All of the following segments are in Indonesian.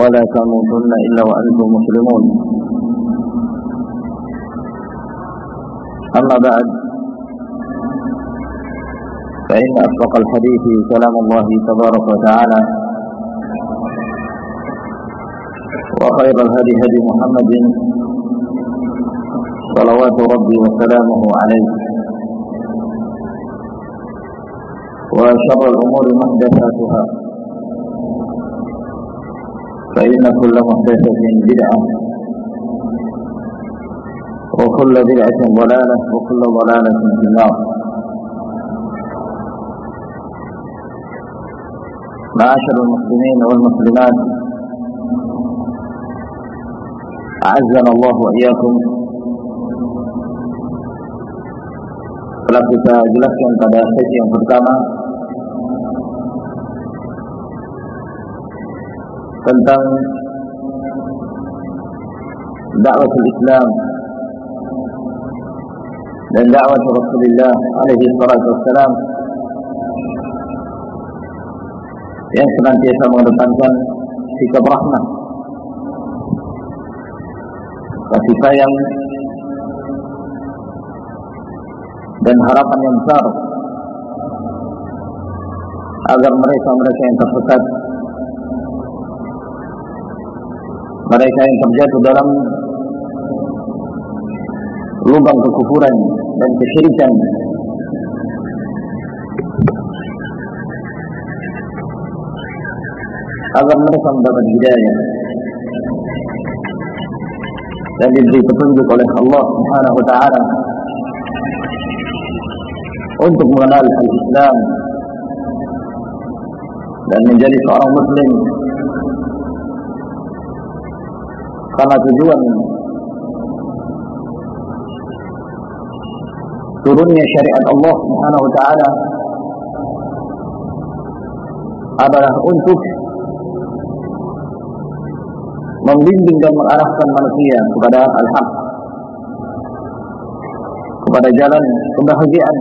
ولا تموتن إلا وأنتم مسلمون. أما بعد فإن أصدق الحديث كلام الله تبارك وتعالى وخير الهدي هدي محمد صلوات ربي وسلامه عليه. وشر الأمور محدثاتها. فإن كل محدثة بدعة وكل بدعة ضلالة وكل ضلالة في النار. معاشر المسلمين والمسلمات أعزنا الله وإياكم. Telah kita jelaskan pada sesi tentang dakwah Islam dan dakwah Rasulullah alaihi salatu wassalam yang senantiasa mengedepankan sikap rahmah kasih sayang dan harapan yang besar agar mereka-mereka yang tersesat mereka yang terjatuh dalam lubang kekufuran dan kesyirikan. Agar mereka mendapat hidayah. Dan diberi petunjuk oleh Allah Subhanahu wa taala untuk mengenal al-Islam dan menjadi seorang muslim karena tujuan. Turunnya syariat Allah Subhanahu wa taala adalah untuk membimbing dan mengarahkan manusia kepada al-haq kepada jalan kebahagiaan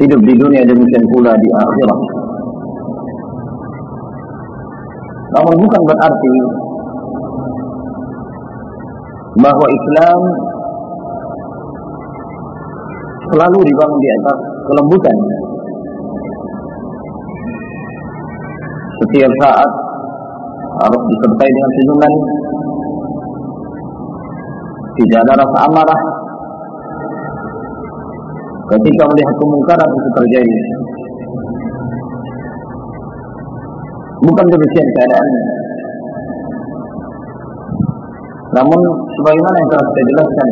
hidup di dunia demikian pula di akhirat namun bukan berarti bahwa Islam selalu dibangun di atas kelembutan. Setiap saat harus disertai dengan senyuman tidak ada rasa amarah. Ketika melihat kemungkaran itu terjadi bukan demikian keadaan namun sebagaimana yang telah saya jelaskan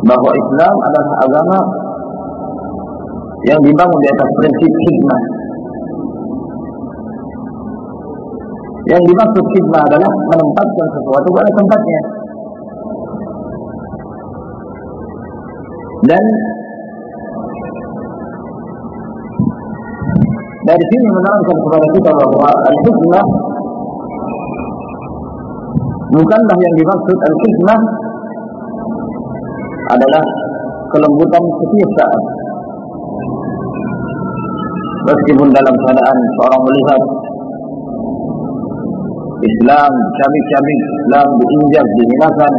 bahwa Islam adalah agama yang dibangun di atas prinsip hikmah Yang dimaksud hikmah adalah menempatkan sesuatu pada tempatnya. Dan dari sini menerangkan kepada kita bahwa al-hikmah bukanlah yang dimaksud al-hikmah adalah kelembutan setiap saat. Meskipun dalam keadaan seorang melihat Islam cabik-cabik Islam diinjak, dihinakan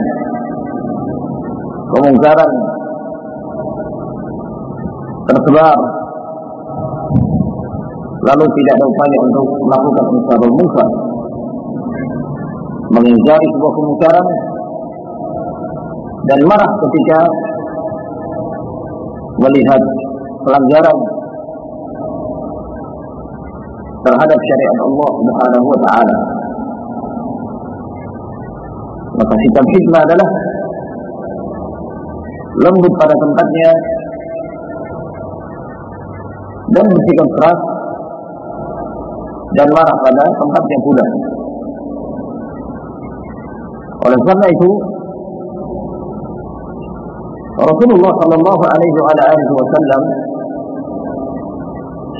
kemungkaran tersebar lalu tidak ada upaya untuk melakukan unsur munkar mengingkari sebuah kemungkaran dan marah ketika melihat pelanggaran terhadap syariat Allah Subhanahu wa taala. Maka sikap hikmah adalah lembut pada tempatnya dan bersikap keras dan marah pada tempat yang pula. Oleh karena itu, Rasulullah Shallallahu Alaihi Wasallam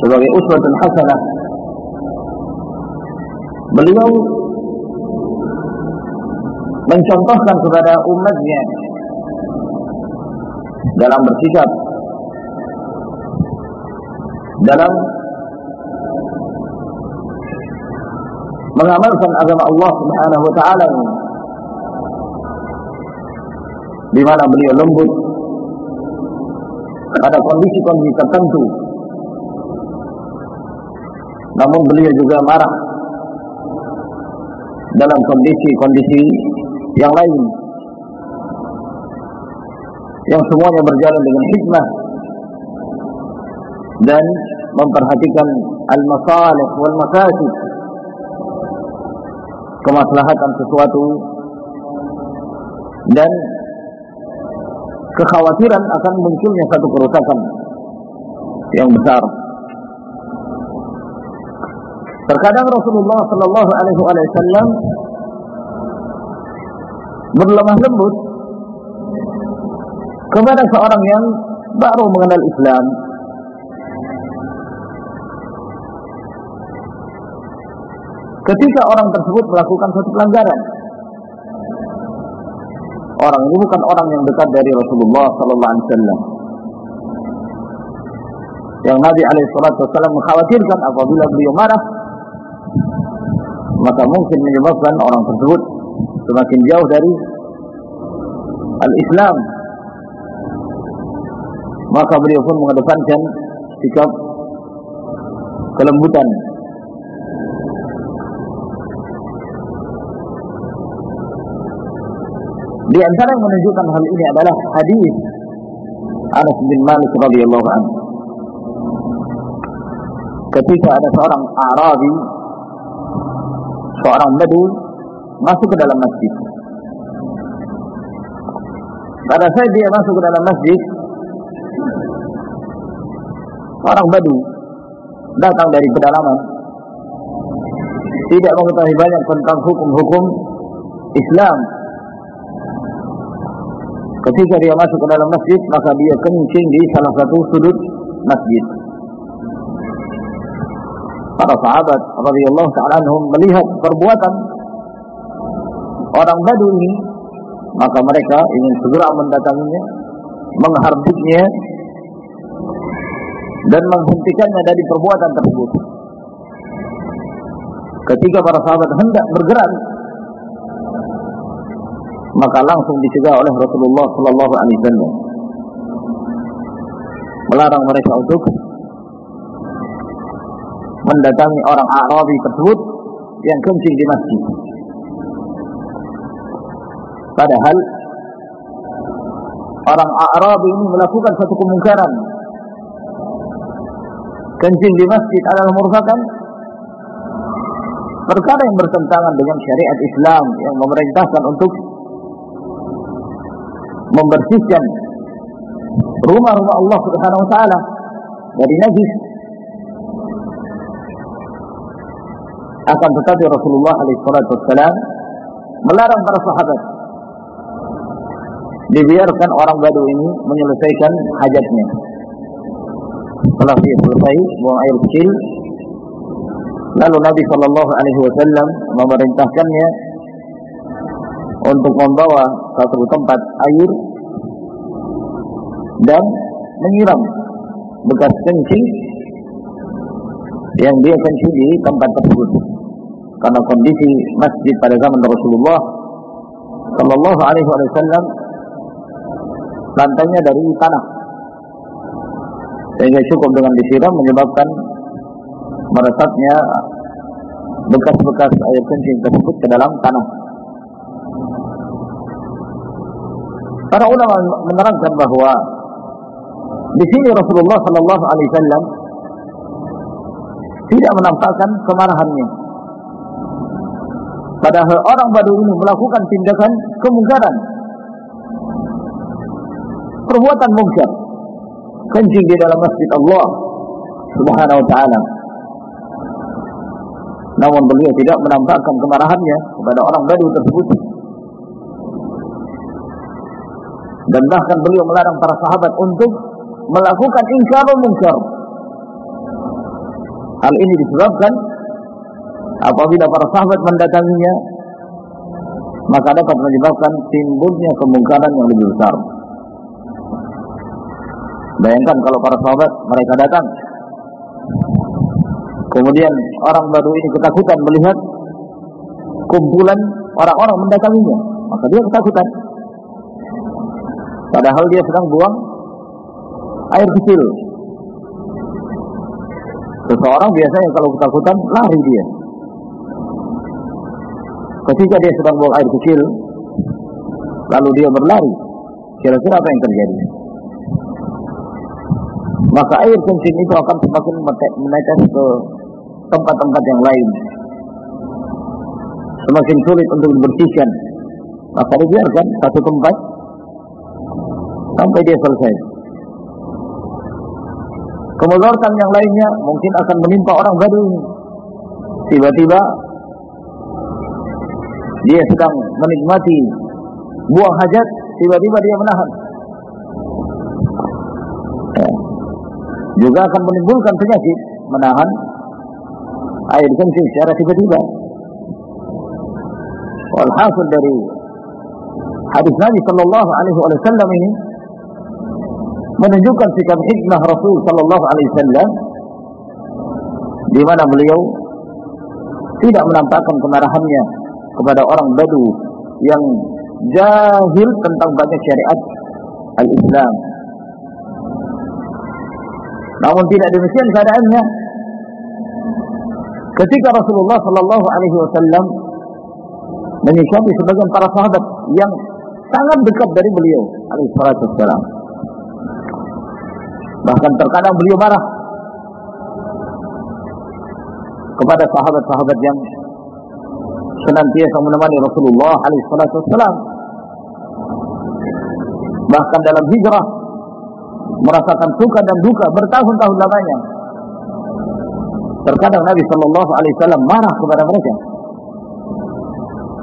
sebagai uswatun hasanah beliau mencontohkan kepada umatnya dalam bersikap dalam mengamalkan agama Allah Subhanahu wa taala. Di mana beliau lembut pada kondisi-kondisi tertentu. Namun beliau juga marah dalam kondisi-kondisi yang lain. Yang semuanya berjalan dengan hikmah dan memperhatikan al-masalih wal mafasid kemaslahatan sesuatu dan kekhawatiran akan munculnya satu kerusakan yang besar. Terkadang Rasulullah Shallallahu Alaihi Wasallam berlemah lembut kepada seorang yang baru mengenal Islam ketika orang tersebut melakukan suatu pelanggaran. Orang ini bukan orang yang dekat dari Rasulullah sallallahu alaihi wasallam. Yang Nabi alaihi wasallam mengkhawatirkan apabila beliau marah maka mungkin menyebabkan orang tersebut semakin jauh dari al-Islam. Maka beliau pun mengedepankan sikap kelembutan Di antara yang menunjukkan hal ini adalah hadis Anas bin Malik radhiyallahu anhu. Ketika ada seorang Arabi, seorang Badu masuk ke dalam masjid. Pada saat dia masuk ke dalam masjid, orang Badu datang dari pedalaman, tidak mengetahui banyak tentang hukum-hukum Islam Ketika dia masuk ke dalam masjid, maka dia kencing di salah satu sudut masjid. Para sahabat radhiyallahu taala anhum melihat perbuatan orang Badu ini, maka mereka ingin segera mendatanginya, mengharbuknya dan menghentikannya dari perbuatan tersebut. Ketika para sahabat hendak bergerak maka langsung dicegah oleh Rasulullah Sallallahu Alaihi Wasallam melarang mereka untuk mendatangi orang Arabi tersebut yang kencing di masjid. Padahal orang Arabi ini melakukan satu kemungkaran. Kencing di masjid adalah merupakan perkara yang bertentangan dengan syariat Islam yang memerintahkan untuk membersihkan rumah-rumah Allah Subhanahu wa taala dari najis. Akan tetapi Rasulullah alaihi melarang para sahabat dibiarkan orang Badu ini menyelesaikan hajatnya. Setelah dia selesai buang air kecil, lalu Nabi Shallallahu Alaihi Wasallam memerintahkannya untuk membawa satu tempat air dan menyiram bekas kencing yang dia kencing di tempat tersebut. Karena kondisi masjid pada zaman Rasulullah Shallallahu Alaihi Wasallam lantainya dari tanah. Sehingga cukup dengan disiram menyebabkan meresapnya bekas-bekas air kencing tersebut ke dalam tanah Para ulama menerangkan bahwa di sini Rasulullah Sallallahu Alaihi Wasallam tidak menampakkan kemarahannya. Padahal orang Badu ini melakukan tindakan kemungkaran. Perbuatan mungkar. Kencing di dalam masjid Allah Subhanahu wa taala. Namun beliau tidak menampakkan kemarahannya kepada orang Badu tersebut. Dan bahkan beliau melarang para sahabat untuk melakukan ingkar mungkar. Hal ini disebabkan apabila para sahabat mendatanginya maka dapat menyebabkan timbulnya kemungkaran yang lebih besar. Bayangkan kalau para sahabat mereka datang kemudian orang baru ini ketakutan melihat kumpulan orang-orang mendatanginya, maka dia ketakutan. Padahal dia sedang buang air kecil. Seseorang biasanya kalau ketakutan lari dia. Ketika dia sedang buang air kecil, lalu dia berlari, kira-kira apa yang terjadi? Maka air kencing itu akan semakin menetes ke tempat-tempat yang lain. Semakin sulit untuk dibersihkan. Maka dibiarkan satu tempat sampai dia selesai. Kemudaratan yang lainnya mungkin akan menimpa orang baru. Tiba-tiba dia sedang menikmati buang hajat, tiba-tiba dia menahan. Ya. Juga akan menimbulkan penyakit menahan air kencing secara tiba-tiba. Walhasil dari hadis Nabi Sallallahu Alaihi Wasallam ini menunjukkan sikap hikmah Rasul sallallahu alaihi wasallam di mana beliau tidak menampakkan kemarahannya kepada orang Badu yang jahil tentang banyak syariat al-Islam. Namun tidak demikian keadaannya. Ketika Rasulullah sallallahu alaihi wasallam menyikapi sebagian para sahabat yang sangat dekat dari beliau alaihi salatu wassalam. Bahkan terkadang beliau marah kepada sahabat-sahabat yang senantiasa menemani Rasulullah alaihi Bahkan dalam hijrah merasakan suka dan duka bertahun-tahun lamanya. Terkadang Nabi Shallallahu Alaihi Wasallam marah kepada mereka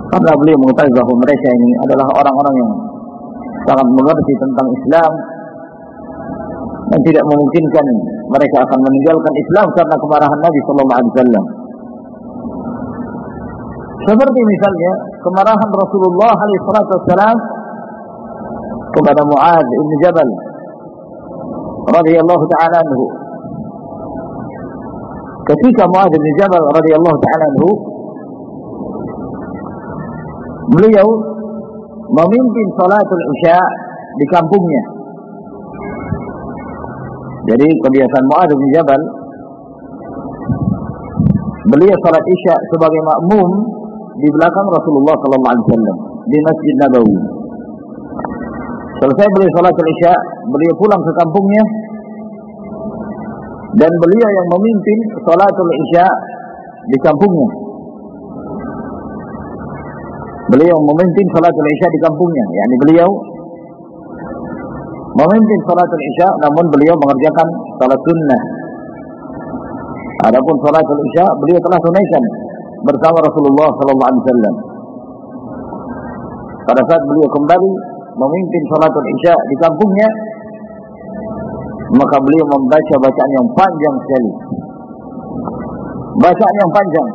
karena beliau mengetahui bahwa mereka ini adalah orang-orang yang sangat mengerti tentang Islam dan tidak memungkinkan mereka akan meninggalkan Islam karena kemarahan Nabi Sallallahu Alaihi Wasallam. Seperti misalnya kemarahan Rasulullah Wasallam kepada Muaz bin Jabal radhiyallahu taala anhu. Ketika Muaz bin Jabal radhiyallahu taala anhu beliau memimpin salatul Isya di kampungnya jadi kebiasaan Mu'adz bin Jabal beliau salat Isya sebagai makmum di belakang Rasulullah sallallahu alaihi wasallam di Masjid Nabawi. Selesai beliau salat Isya, beliau pulang ke kampungnya dan beliau yang memimpin salatul Isya di kampungnya. Beliau memimpin salatul Isya di kampungnya, yakni beliau memimpin salatul isya namun beliau mengerjakan salat sunnah. Adapun salatul isya beliau telah tunaikan bersama Rasulullah sallallahu alaihi wasallam. Pada saat beliau kembali memimpin salatul isya di kampungnya maka beliau membaca bacaan yang panjang sekali. Bacaan yang panjang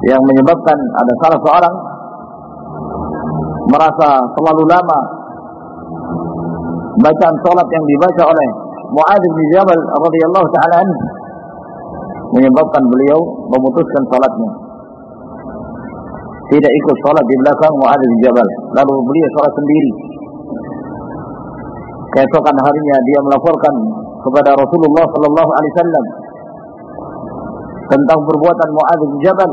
yang menyebabkan ada salah seorang merasa terlalu lama bacaan salat yang dibaca oleh Muadz bin Jabal radhiyallahu taala menyebabkan beliau memutuskan salatnya. Tidak ikut salat di belakang Muadz bin Jabal, lalu beliau salat sendiri. Keesokan harinya dia melaporkan kepada Rasulullah sallallahu alaihi wasallam tentang perbuatan Muadz bin Jabal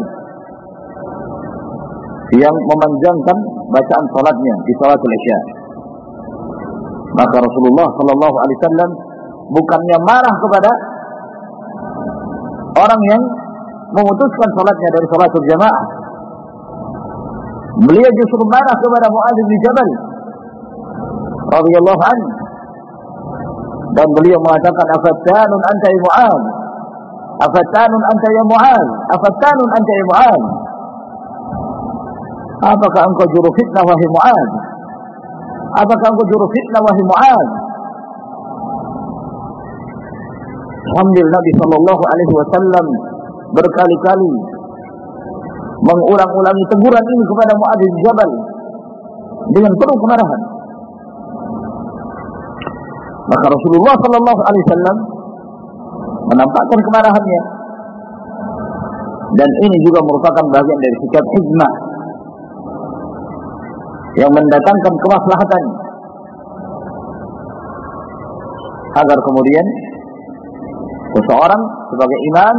yang memanjangkan bacaan salatnya di salat isya. Maka Rasulullah Shallallahu Alaihi Wasallam bukannya marah kepada orang yang memutuskan salatnya dari salat jamaah. Beliau justru marah kepada Muadz bin Jabal radhiyallahu anhu. Dan beliau mengatakan afattanun anta ya Mu'ad afattanun anta ya Mu'ad afattanun anta ya Mu'ad apakah engkau juru fitnah wahai Mu'ad apakah engkau juru fitnah wahai Mu'ad sambil Nabi sallallahu alaihi wasallam berkali-kali mengulang-ulangi teguran ini kepada Mu'ad bin Jabal dengan penuh kemarahan maka Rasulullah Sallallahu Alaihi Wasallam menampakkan kemarahannya. Dan ini juga merupakan bagian dari sikap hikmah yang mendatangkan kemaslahatan agar kemudian seseorang sebagai imam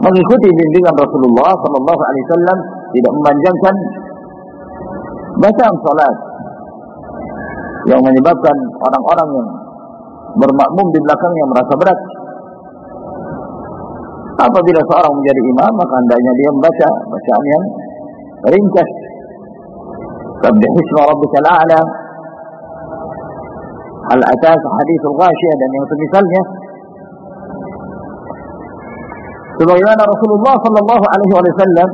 mengikuti bimbingan Rasulullah Sallallahu Alaihi Wasallam tidak memanjangkan bacaan salat yang menyebabkan orang-orang yang bermakmum di belakangnya merasa berat. Apabila seorang menjadi imam, maka hendaknya dia membaca bacaan yang ringkas. Sabbih isma rabbikal a'la. Hal atas hadithul ghasyiyah dan yang semisalnya. Rasulullah sallallahu alaihi wasallam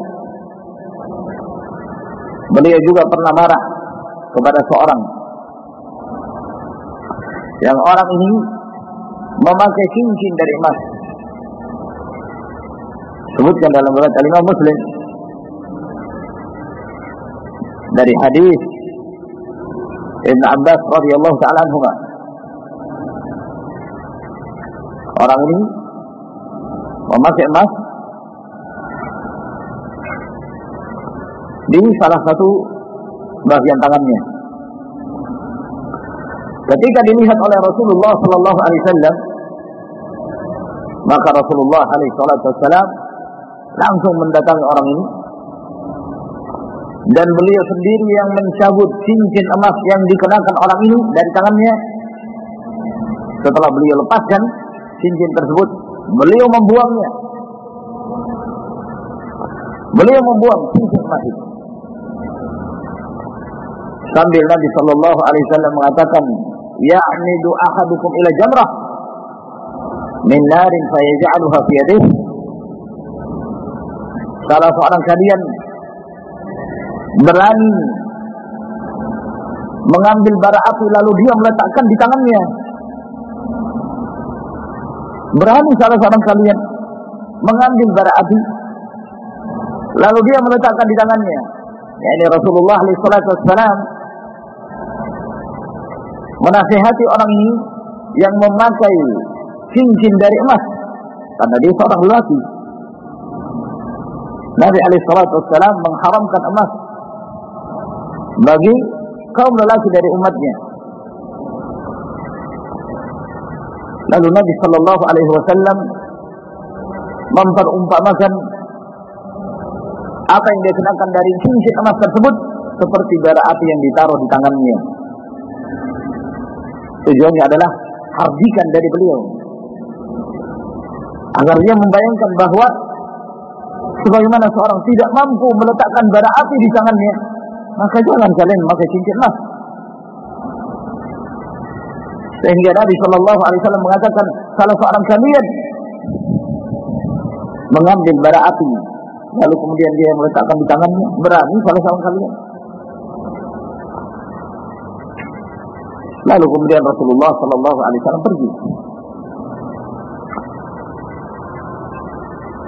beliau juga pernah marah kepada seorang yang orang ini memakai cincin dari emas. Sebutkan dalam surat Al-Imam Muslim dari hadis Ibn Abbas radhiyallahu taala anhu. Orang ini memakai emas di salah satu bagian tangannya. Ketika dilihat oleh Rasulullah Sallallahu Alaihi Wasallam, maka Rasulullah Alaihi Wasallam langsung mendatangi orang ini dan beliau sendiri yang mencabut cincin emas yang dikenakan orang ini dari tangannya. Setelah beliau lepaskan cincin tersebut, beliau membuangnya. Beliau membuang cincin emas itu. Sambil Nabi Shallallahu Alaihi Wasallam mengatakan, ya'midu ahadukum ila jamrah min narin fayaj'aluha fi yadihi salah seorang kalian berani. Mengambil bara api lalu dia meletakkan di tangannya. Berani salah seorang kalian. Mengambil bara api lalu dia meletakkan di tangannya. Ya ini Rasulullah SAW menasihati orang ini yang memakai cincin dari emas. Karena dia seorang lelaki. Nabi Alaihissalam mengharamkan emas bagi kaum lelaki dari umatnya. Lalu Nabi Shallallahu Alaihi Wasallam memperumpamakan apa yang dia kenakan dari cincin emas tersebut seperti bara api yang ditaruh di tangannya. Tujuannya adalah hardikan dari beliau. Agar dia membayangkan bahwa sebagaimana seorang tidak mampu meletakkan bara api di tangannya, maka jangan kalian memakai cincin emas. Sehingga Nabi Shallallahu Alaihi Wasallam mengatakan salah seorang kalian mengambil bara api, lalu kemudian dia meletakkan di tangannya, berani salah seorang kalian. Lalu kemudian Rasulullah Sallallahu Alaihi Wasallam pergi.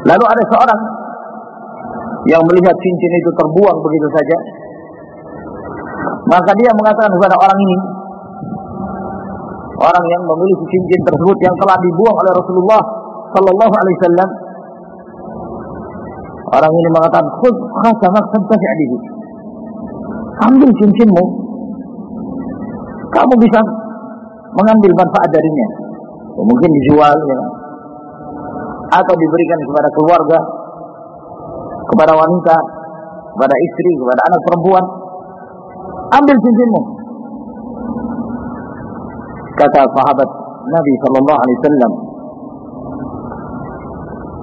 Lalu ada seorang yang melihat cincin itu terbuang begitu saja. Maka dia mengatakan kepada orang ini, orang yang memiliki cincin tersebut yang telah dibuang oleh Rasulullah Sallallahu Alaihi Wasallam. Orang ini mengatakan, "Khud khasamak tantafi'alihi." Ambil cincinmu kamu bisa mengambil manfaat darinya. Ya, mungkin dijual ya. Atau diberikan kepada keluarga, kepada wanita kepada istri, kepada anak perempuan. Ambil cincinmu. Kata sahabat Nabi Shallallahu Alaihi Wasallam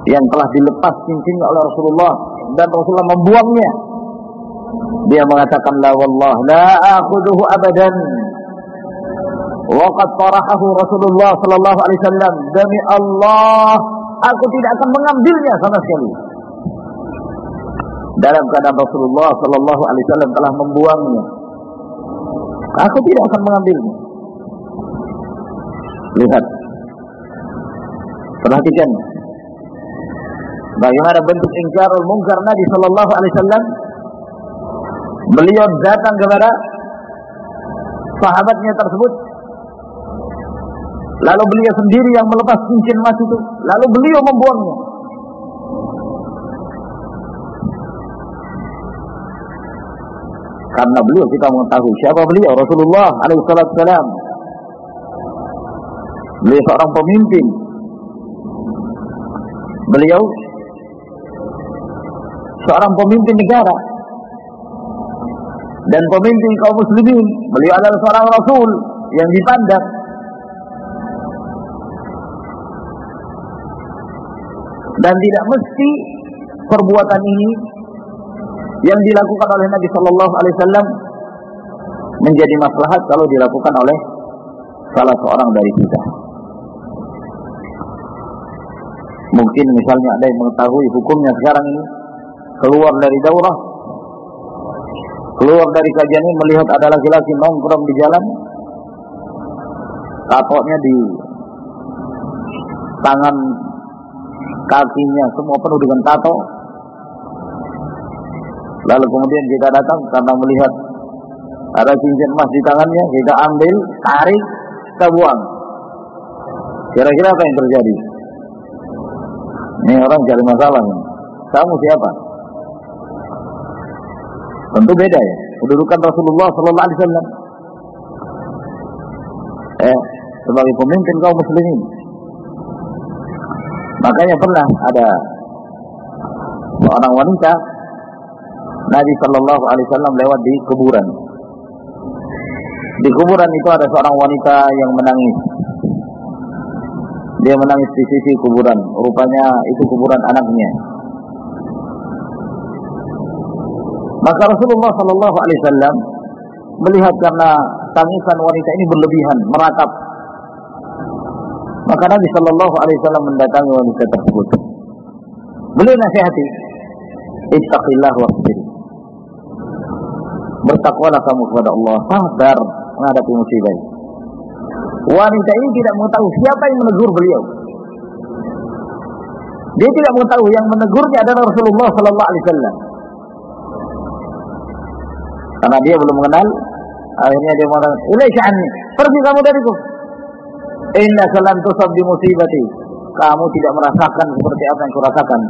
yang telah dilepas cincinnya oleh Rasulullah dan Rasulullah membuangnya. Dia mengatakan la wallah la akhuduhu abadan. Waqad tarahahu Rasulullah sallallahu alaihi wasallam demi Allah aku tidak akan mengambilnya sama sekali. Dalam keadaan Rasulullah sallallahu alaihi wasallam telah membuangnya. Aku tidak akan mengambilnya. Lihat. Perhatikan Bagaimana bentuk ingkarul mungkar Nabi Shallallahu Alaihi Wasallam? Beliau datang kepada sahabatnya tersebut. Lalu beliau sendiri yang melepas cincin emas itu. Lalu beliau membuangnya. Karena beliau kita mengetahui siapa beliau Rasulullah alaihissalam. Beliau seorang pemimpin. Beliau seorang pemimpin negara dan pemimpin kaum muslimin. Beliau adalah seorang rasul yang dipandang. Dan tidak mesti perbuatan ini yang dilakukan oleh Nabi Shallallahu Alaihi Wasallam menjadi maslahat kalau dilakukan oleh salah seorang dari kita. Mungkin misalnya ada yang mengetahui hukumnya sekarang ini, keluar dari daurah, keluar dari kajian ini melihat ada laki-laki nongkrong di jalan, tatonya di tangan kakinya semua penuh dengan tato. Lalu kemudian kita datang karena melihat ada cincin emas di tangannya, kita ambil, tarik, kita buang. Kira-kira apa yang terjadi? Ini orang cari masalah. Kamu siapa? Tentu beda ya. Kedudukan Rasulullah Sallallahu Alaihi Wasallam. Eh, sebagai pemimpin kaum muslimin. Makanya pernah ada seorang wanita Nabi Shallallahu Alaihi Wasallam lewat di kuburan. Di kuburan itu ada seorang wanita yang menangis. Dia menangis di sisi kuburan. Rupanya itu kuburan anaknya. Maka Rasulullah Shallallahu Alaihi Wasallam melihat karena tangisan wanita ini berlebihan, meratap. Maka Nabi Shallallahu Alaihi Wasallam mendatangi wanita tersebut. Beliau nasihati, Ittaqillah wasbir. Bertakwalah kamu kepada Allah, sabar menghadapi musibah. Wanita ini tidak mengetahui siapa yang menegur beliau. Dia tidak mengetahui yang menegurnya adalah Rasulullah Sallallahu Alaihi Wasallam. Karena dia belum mengenal, akhirnya dia mengatakan, "Ilai sya'anni, pergi kamu dariku." Inna salam tusab di musibati. Kamu tidak merasakan seperti apa yang kurasakan.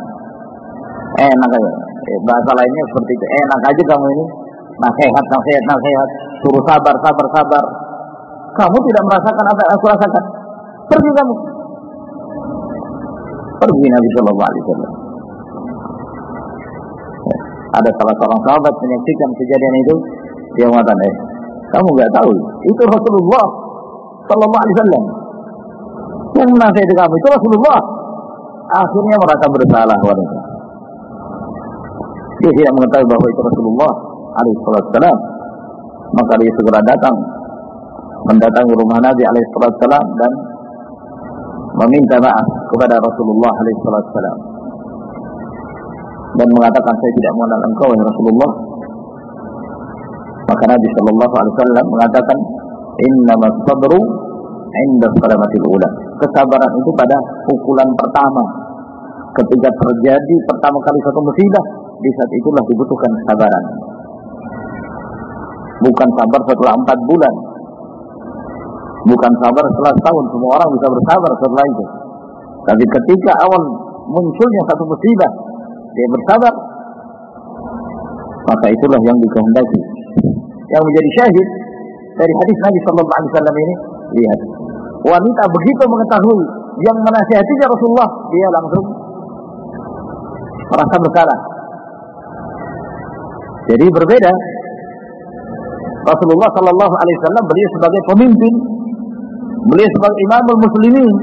Enak aja. Eh, bahasa lainnya seperti itu. Enak aja kamu ini. Nasihat, nasihat, nasihat. Suruh sabar, sabar, sabar. Kamu tidak merasakan apa yang aku rasakan. Pergi kamu. Pergi Nabi Shallallahu Alaihi Wasallam ada salah seorang sahabat menyaksikan kejadian itu dia mengatakan eh kamu nggak tahu itu Rasulullah Sallallahu Alaihi Wasallam yang menasihati kamu itu Rasulullah akhirnya merasa bersalah wanita dia tidak mengetahui bahwa itu Rasulullah Alaihi Wasallam maka dia segera datang. Mendatangi rumah Nabi Alaihi Wasallam dan meminta maaf kepada Rasulullah Alaihi Wasallam dan mengatakan saya tidak mengenal engkau ya Rasulullah. Maka Nabi Shallallahu Alaihi Wasallam mengatakan Inna sabru inda salamatil ula kesabaran itu pada pukulan pertama. Ketika terjadi pertama kali satu musibah di saat itulah dibutuhkan kesabaran bukan sabar setelah empat bulan. Bukan sabar setelah setahun. Semua orang bisa bersabar setelah itu. Tapi ketika awal munculnya satu musibah dia bersabar maka itulah yang dikehendaki. Yang menjadi syahid dari hadis Nabi Shallallahu Alaihi Wasallam ini lihat. Wanita begitu mengetahui yang menasihatinya Rasulullah dia langsung merasa bersalah. Jadi berbeda. Rasulullah Sallallahu Alaihi Wasallam beliau sebagai pemimpin, beliau sebagai imamul muslimin.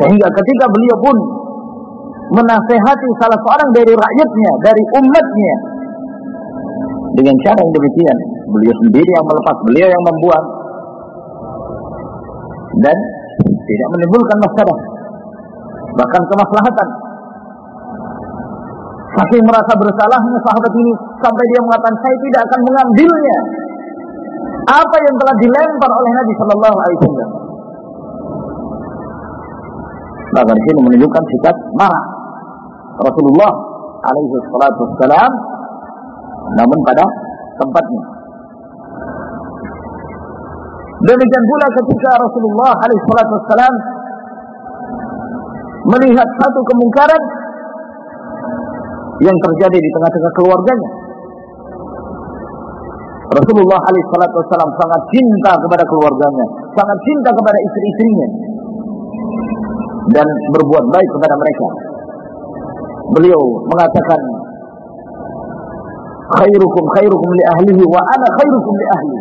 Sehingga ketika beliau pun menasehati salah seorang dari rakyatnya, dari umatnya, dengan cara yang demikian, beliau sendiri yang melepas, beliau yang membuang, dan tidak menimbulkan masalah, bahkan kemaslahatan. Saking merasa bersalahnya sahabat ini sampai dia mengatakan saya tidak akan mengambilnya. Apa yang telah dilempar oleh Nabi Shallallahu Alaihi Wasallam. Maka di sini menunjukkan sikap marah Rasulullah Alaihi Wasallam, namun pada tempatnya. Demikian pula ketika Rasulullah Alaihi Wasallam melihat satu kemungkaran yang terjadi di tengah-tengah keluarganya. Rasulullah Wasallam sangat cinta kepada keluarganya, sangat cinta kepada istri-istrinya, dan berbuat baik kepada mereka. Beliau mengatakan, khairukum khairukum li ahlihi wa ana khairukum li ahli.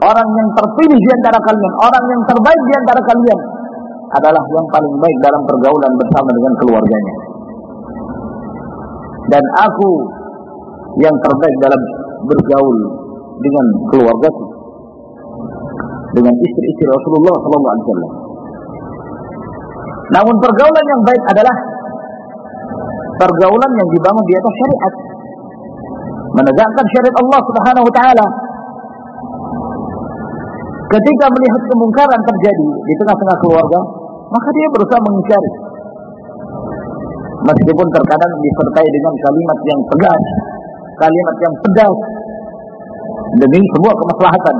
Orang yang terpilih di antara kalian, orang yang terbaik di antara kalian adalah yang paling baik dalam pergaulan bersama dengan keluarganya dan aku yang terbaik dalam bergaul dengan keluargaku dengan istri-istri Rasulullah sallallahu alaihi wasallam. Namun pergaulan yang baik adalah pergaulan yang dibangun di atas syariat. Menegakkan syariat Allah Subhanahu wa taala. Ketika melihat kemungkaran terjadi di tengah-tengah keluarga, maka dia berusaha mengingkari meskipun terkadang disertai dengan kalimat yang tegas, kalimat yang pedas demi sebuah kemaslahatan.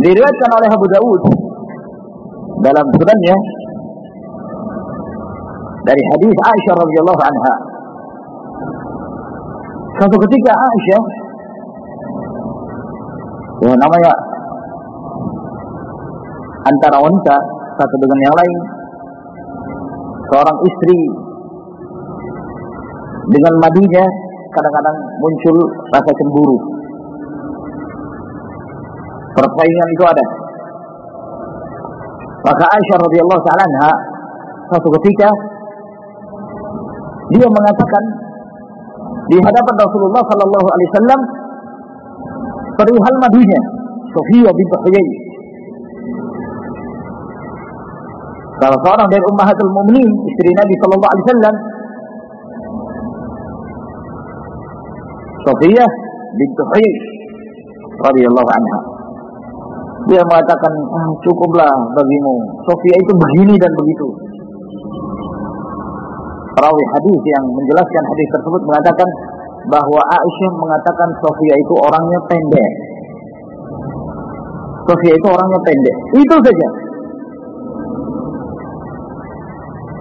Diriwayatkan oleh Abu Dawud dalam sunannya dari hadis Aisyah radhiyallahu anha. Suatu ketika Aisyah ya namanya antara wanita satu dengan yang lain seorang istri dengan madinya kadang-kadang muncul rasa cemburu. Persaingan itu ada. Maka Aisyah radhiyallahu taala anha suatu ketika dia mengatakan di hadapan Rasulullah sallallahu alaihi wasallam perihal madinya Sofia binti Huyai salah seorang dari ummahatul mukminin istri Nabi sallallahu alaihi wasallam Sofiyah binti Huyai radhiyallahu anha. Dia mengatakan ah, cukuplah bagimu. Sofia itu begini dan begitu. Perawi hadis yang menjelaskan hadis tersebut mengatakan bahwa Aisyah mengatakan Sofia itu orangnya pendek. Sofia itu orangnya pendek. Itu saja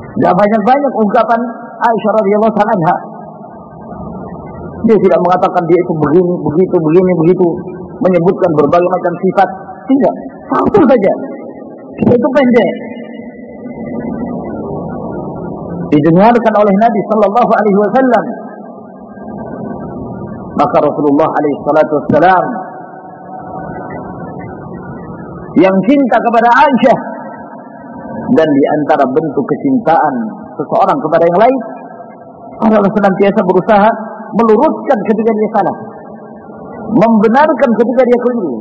Tidak banyak-banyak ungkapan Aisyah radhiyallahu anha. Dia tidak mengatakan dia itu begini, begitu, begini, begitu, menyebutkan berbagai macam sifat. Tidak, satu saja. Itu pendek. Didengarkan oleh Nabi Sallallahu Alaihi Wasallam. Maka Rasulullah Alaihi Wasallam yang cinta kepada Aisyah dan di antara bentuk kecintaan seseorang kepada yang lain adalah senantiasa berusaha meluruskan ketika dia salah, membenarkan ketika dia keliru.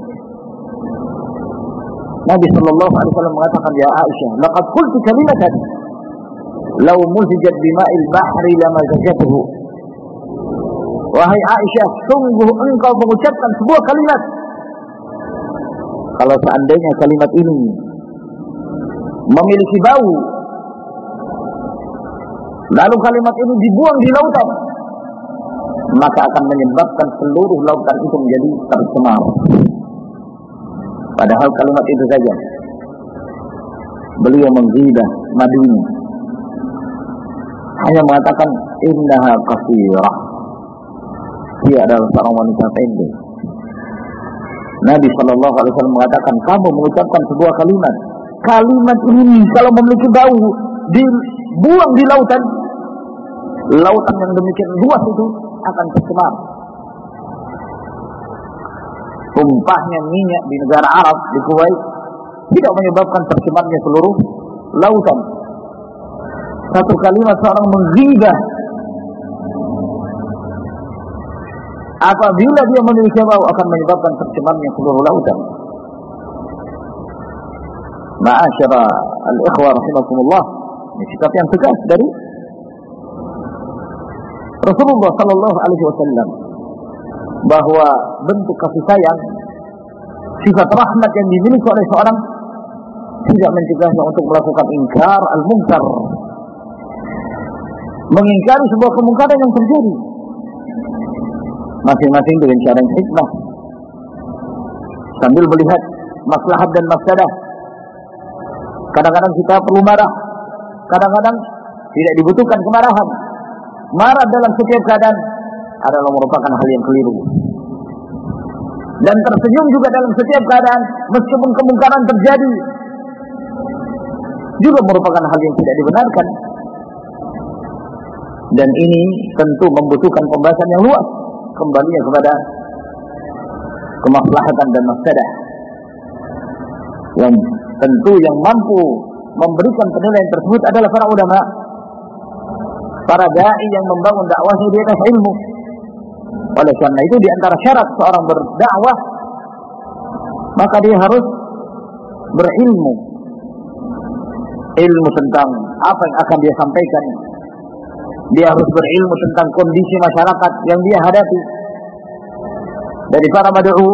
Nabi Shallallahu Alaihi Wasallam mengatakan ya Aisyah, laqad qultu kalimatan law muzijat bima'il bahri lama zajatuhu. Wahai Aisyah, sungguh engkau mengucapkan sebuah kalimat. Kalau seandainya kalimat ini memiliki bau. Lalu kalimat ini dibuang di lautan, maka akan menyebabkan seluruh lautan itu menjadi tercemar. Padahal kalimat itu saja. Beliau menggidah madunya. Hanya mengatakan innaha qasirah. Dia adalah seorang wanita pendek. Nabi Shallallahu Alaihi Wasallam mengatakan kamu mengucapkan sebuah kalimat kalimat ini kalau memiliki bau buang di lautan, lautan yang demikian luas itu akan tercemar. Tumpahnya minyak di negara Arab, di Kuwait, tidak menyebabkan tercemarnya seluruh lautan. Satu kalimat seorang menghingga apabila dia memiliki bau akan menyebabkan tercemarnya seluruh lautan. Ma'asyara al-ikhwa rahimakumullah. Ini sikap yang tegas dari Rasulullah sallallahu alaihi wasallam bahwa bentuk kasih sayang sifat rahmat yang dimiliki oleh seorang tidak mencegahnya untuk melakukan ingkar al-munkar. Mengingkari sebuah kemungkaran yang terjadi. Masing-masing dengan cara yang hikmah. Sambil melihat maslahat dan mafsadah kadang-kadang kita perlu marah. Kadang-kadang tidak dibutuhkan kemarahan. Marah dalam setiap keadaan adalah merupakan hal yang keliru. Dan tersenyum juga dalam setiap keadaan meskipun kemungkaran terjadi juga merupakan hal yang tidak dibenarkan. Dan ini tentu membutuhkan pembahasan yang luas kembalinya kepada kemaslahatan dan mafsadah yang tentu yang mampu memberikan penilaian tersebut adalah para ulama. Para dai yang membangun dakwahnya di atas ilmu. Oleh karena itu di antara syarat seorang berdakwah maka dia harus berilmu. Ilmu tentang apa yang akan dia sampaikan. Dia harus berilmu tentang kondisi masyarakat yang dia hadapi. Dari para mad'u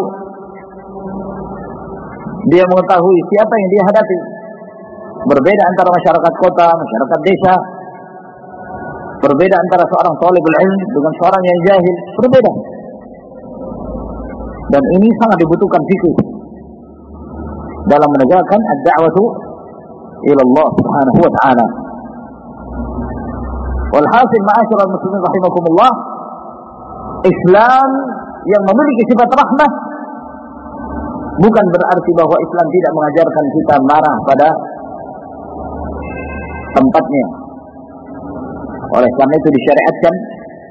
dia mengetahui siapa yang dia hadapi. Berbeda antara masyarakat kota, masyarakat desa. Berbeda antara seorang talibul ilm dengan seorang yang jahil, berbeda. Dan ini sangat dibutuhkan fikih dalam menegakkan ad-da'watu ila Allah Subhanahu wa taala. Walhasil ma'asyiral muslimin rahimakumullah, Islam yang memiliki sifat rahmah bukan berarti bahwa Islam tidak mengajarkan kita marah pada tempatnya. Oleh karena itu disyariatkan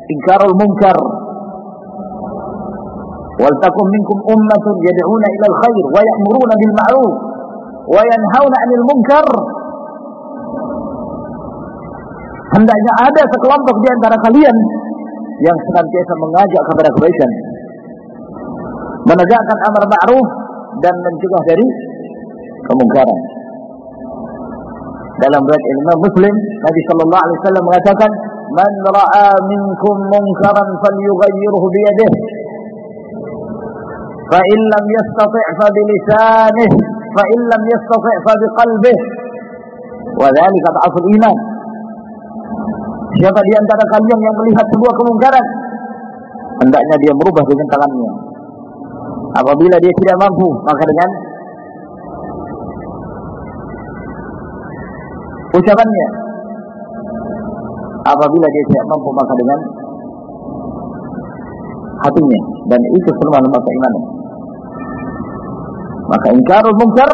ingkarul munkar. Wal takum minkum ummatun yad'una ila al-khair wa ya'muruna bil ma'ruf wa yanhauna 'anil munkar hendaknya ada sekelompok di antara kalian yang senantiasa mengajak kepada kebaikan, menegakkan amar ma'ruf dan mencegah dari kemungkaran. Dalam riwayat Imam Muslim, Nabi sallallahu alaihi wasallam mengatakan, "Man ra'a minkum munkaran falyughayyirhu bi yadihi." Fa in lam yastati' fa bi lisanihi, fa in lam yastati' fa bi qalbihi. Wa dhalika dha'ful iman. Siapa di antara kalian yang melihat sebuah kemungkaran, hendaknya dia merubah dengan tangannya. Apabila dia tidak mampu, maka dengan ucapannya. Apabila dia tidak mampu, maka dengan hatinya. Dan itu semua lembaga keimanan. Maka ingkarul mungkar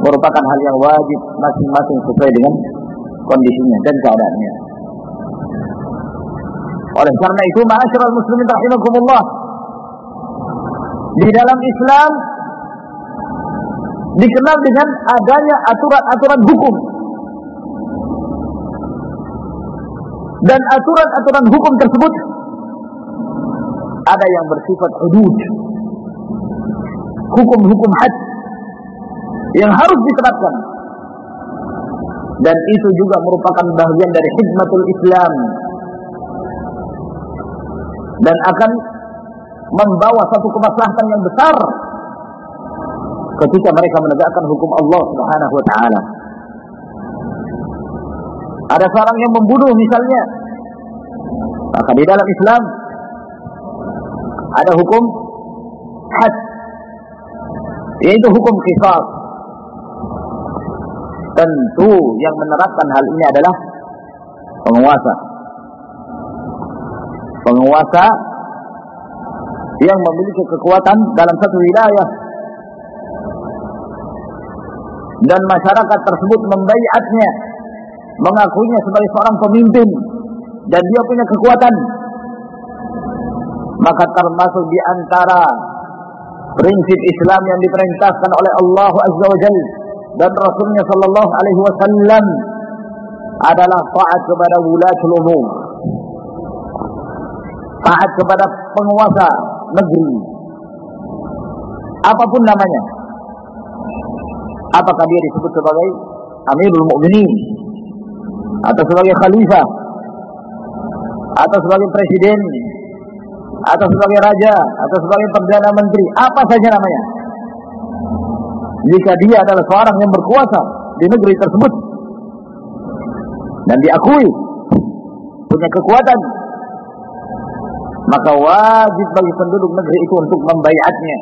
merupakan hal yang wajib masing-masing sesuai dengan kondisinya dan keadaannya. Oleh karena itu, ma'asyiral muslimin rahimakumullah. Di dalam Islam dikenal dengan adanya aturan-aturan hukum. Dan aturan-aturan hukum tersebut ada yang bersifat hudud. Hukum-hukum had yang harus diterapkan dan itu juga merupakan bagian dari hikmatul Islam dan akan membawa satu kemaslahatan yang besar ketika mereka menegakkan hukum Allah Subhanahu wa taala. Ada seorang yang membunuh misalnya, maka di dalam Islam ada hukum had yaitu hukum qisas tentu yang menerapkan hal ini adalah penguasa. Penguasa yang memiliki kekuatan dalam satu wilayah. Dan masyarakat tersebut membaiatnya. Mengakuinya sebagai seorang pemimpin. Dan dia punya kekuatan. Maka termasuk di antara prinsip Islam yang diperintahkan oleh Allah Azza wa Jalla dan Rasulnya Sallallahu Alaihi Wasallam adalah taat kepada wulatul umur, taat kepada penguasa negeri, apa pun namanya. Apakah dia disebut sebagai Amirul Mukminin? Atau sebagai khalifah? Atau sebagai presiden? Atau sebagai raja? Atau sebagai perdana menteri, apa saja namanya. Jika dia adalah seorang yang berkuasa di negeri tersebut. Dan diakui punya kekuatan, maka wajib bagi penduduk negeri itu untuk membaiatnya.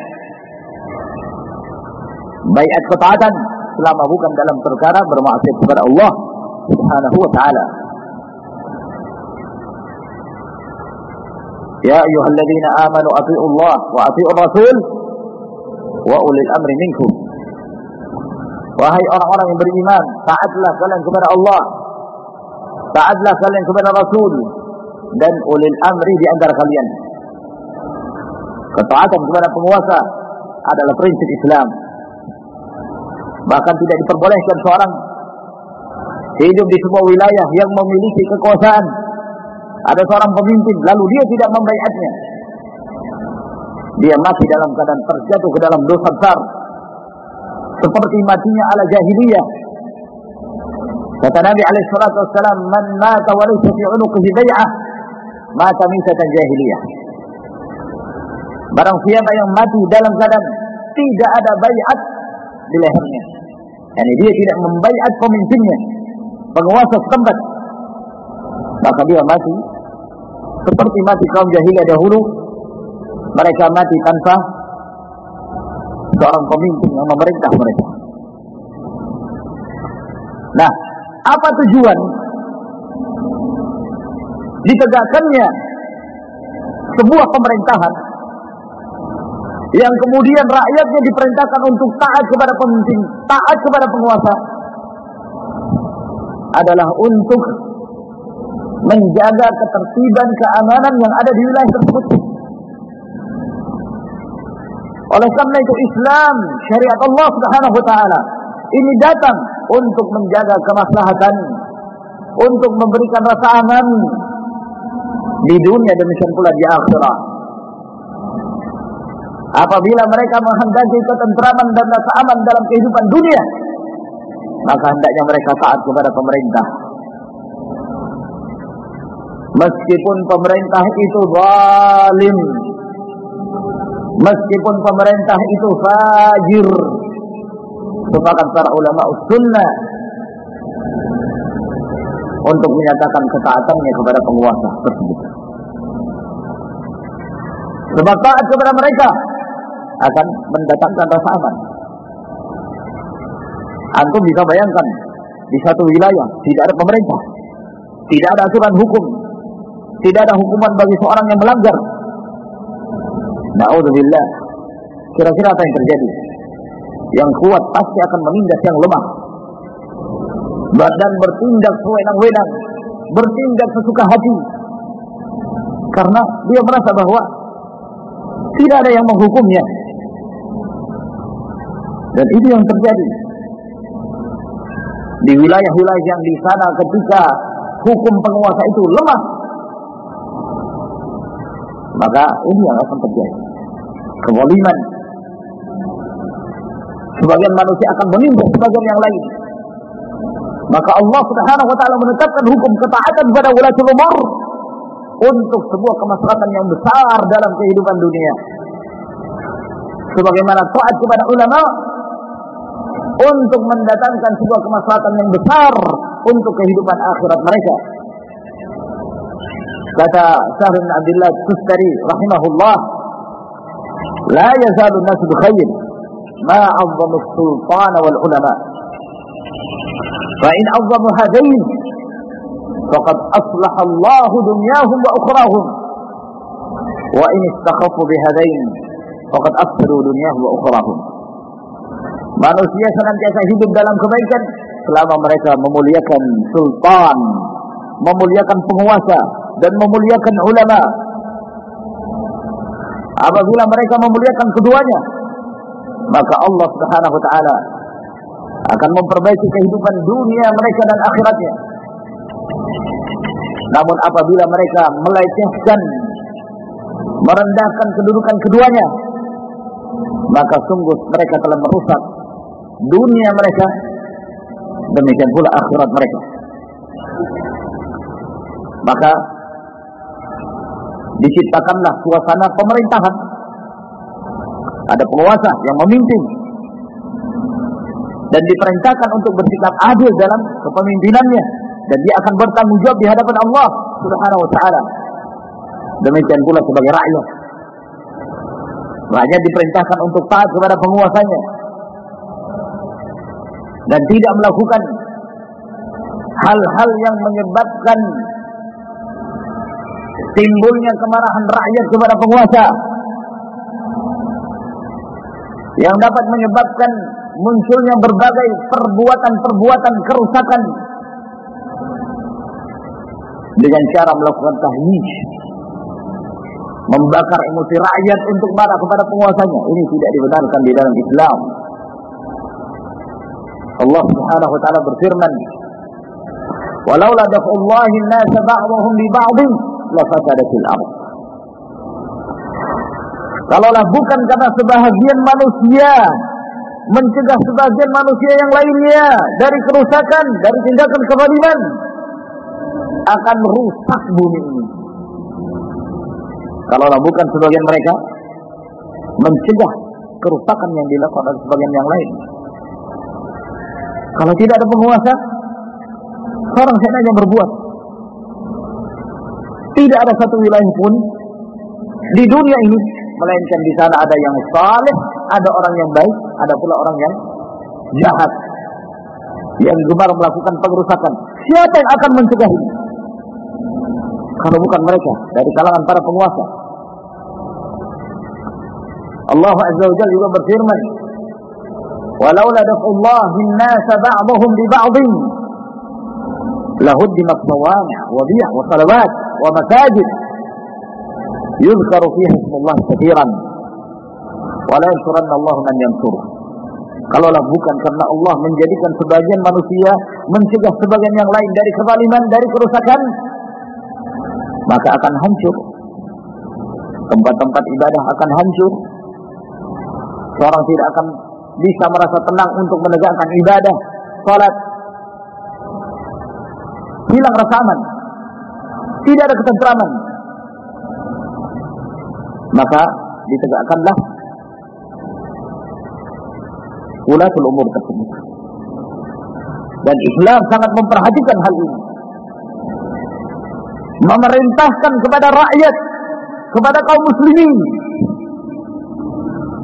Baiat ketaatan selama bukan dalam perkara bermaksiat kepada Allah Subhanahu wa taala. Ya ayyuhalladzina amanu Allah wa atii'ur rasul wa ulil amri minkum. Wahai orang-orang yang beriman, taatlah kalian kepada Allah. Taatlah kalian kepada Rasul dan ulil amri di antara kalian. Ketaatan kepada penguasa adalah prinsip Islam. Bahkan tidak diperbolehkan seorang hidup di sebuah wilayah yang memiliki kekuasaan ada seorang pemimpin, lalu dia tidak membaiatnya. Dia mati dalam keadaan terjatuh ke dalam dosa besar. Seperti matinya ala jahiliyah. Kata Nabi alaihi salatu wassalam, "Man mata wa laysa fi 'unuqihi mata mitatan jahiliyah." Barang siapa yang mati dalam keadaan tidak ada baiat di lehernya. Yani dia tidak membaiat pemimpinnya, penguasa setempat. Maka dia mati seperti mati kaum jahiliyah dahulu mereka mati tanpa seorang pemimpin yang memerintah mereka. Nah, apa tujuan ditegakkannya sebuah pemerintahan yang kemudian rakyatnya diperintahkan untuk taat kepada pemimpin, taat kepada penguasa adalah untuk menjaga ketertiban keamanan yang ada di wilayah tersebut. Oleh karena itu Islam, syariat Allah Subhanahu wa taala ini datang untuk menjaga kemaslahatan, untuk memberikan rasa aman di dunia demikian pula di akhirat. Apabila mereka menghendaki ketentraman dan rasa aman dalam kehidupan dunia, maka hendaknya mereka taat kepada pemerintah Meskipun pemerintah itu zalim. Meskipun pemerintah itu fajir. Sepakat para ulama sunnah untuk menyatakan ketaatannya kepada penguasa tersebut. Sebab taat kepada mereka akan mendatangkan rasa aman. Antum bisa bayangkan di satu wilayah tidak ada pemerintah, tidak ada aturan hukum, tidak ada hukuman bagi seorang yang melanggar. Na'udzubillah. Kira-kira apa yang terjadi? Yang kuat pasti akan menindas yang lemah. Badan bertindak sewenang-wenang. Bertindak sesuka hati. Karena dia merasa bahwa tidak ada yang menghukumnya. Dan itu yang terjadi. Di wilayah-wilayah yang di sana ketika hukum penguasa itu lemah, maka ini yang akan terjadi. Kewaliman. Sebagian manusia akan menimbul sebagian yang lain. Maka Allah Subhanahu wa taala menetapkan hukum ketaatan pada ulatul umur untuk sebuah kemaslahatan yang besar dalam kehidupan dunia. Sebagaimana taat kepada ulama untuk mendatangkan sebuah kemaslahatan yang besar untuk kehidupan akhirat mereka. Kata Syahr bin Abdullah Tustari rahimahullah, "La yazalu an-nas bi khair ma 'azzamu as-sultan wal ulama." Fa in 'azzamu hadain faqad aslaha Allah dunyahum wa ukhrahum. Wa in istakhafu bi hadain faqad afsadu dunyahum wa ukhrahum. Manusia senantiasa hidup dalam kebaikan selama mereka memuliakan sultan, memuliakan penguasa dan memuliakan ulama. Apabila mereka memuliakan keduanya, maka Allah Subhanahu wa taala akan memperbaiki kehidupan dunia mereka dan akhiratnya. Namun apabila mereka melecehkan, merendahkan kedudukan keduanya, maka sungguh mereka telah merusak dunia mereka, demikian pula akhirat mereka. Maka diciptakanlah suasana pemerintahan. Ada penguasa yang memimpin dan diperintahkan untuk bersikap adil dalam kepemimpinannya dan dia akan bertanggung jawab di hadapan Allah Subhanahu wa taala. Demikian pula sebagai rakyat. Rakyat diperintahkan untuk taat kepada penguasanya dan tidak melakukan hal-hal yang menyebabkan timbulnya kemarahan rakyat kepada penguasa yang dapat menyebabkan munculnya berbagai perbuatan-perbuatan kerusakan dengan cara melakukan tahyij membakar emosi rakyat untuk marah kepada penguasanya. Ini tidak dibenarkan di dalam Islam. Allah Subhanahu wa taala berfirman walaula daf'ullahi an-nas ba'dahum bi ba'd la ardh Kalaulah bukan karena sebahagian manusia mencegah sebagian manusia yang lainnya dari kerusakan, dari tindakan kezaliman, akan rusak bumi ini. Kalaulah bukan sebagian mereka mencegah kerusakan yang dilakukan oleh sebagian yang lain. Kalau tidak ada penguasa, seorang saja berbuat. Tidak ada satu wilayah pun di dunia ini melainkan di sana ada yang saleh, ada orang yang baik, ada pula orang yang jahat yang gemar melakukan pengerusakan. Siapa yang akan mencegah ini? Kalau bukan mereka dari kalangan para penguasa. Allah Azza wa Jalla juga berfirman, "Walaula daf'ullahi an-nasa ba'dahum bi ba'dhin lahuddimat sawami' wa bi' wa salawat wa masajid yuzkaru fiha ismullah katsiran wa la yansuranna Allah man yansuruh." Kalaulah bukan karena Allah menjadikan sebagian manusia mencegah sebagian yang lain dari kezaliman, dari kerusakan, maka akan hancur. Tempat-tempat ibadah akan hancur. Seorang tidak akan bisa merasa tenang untuk menegakkan ibadah, salat. Hilang rasa aman. Tidak ada ketentraman. Maka ditegakkanlah ulatul umur tersebut. Dan Islam sangat memperhatikan hal ini memerintahkan kepada rakyat, kepada kaum muslimin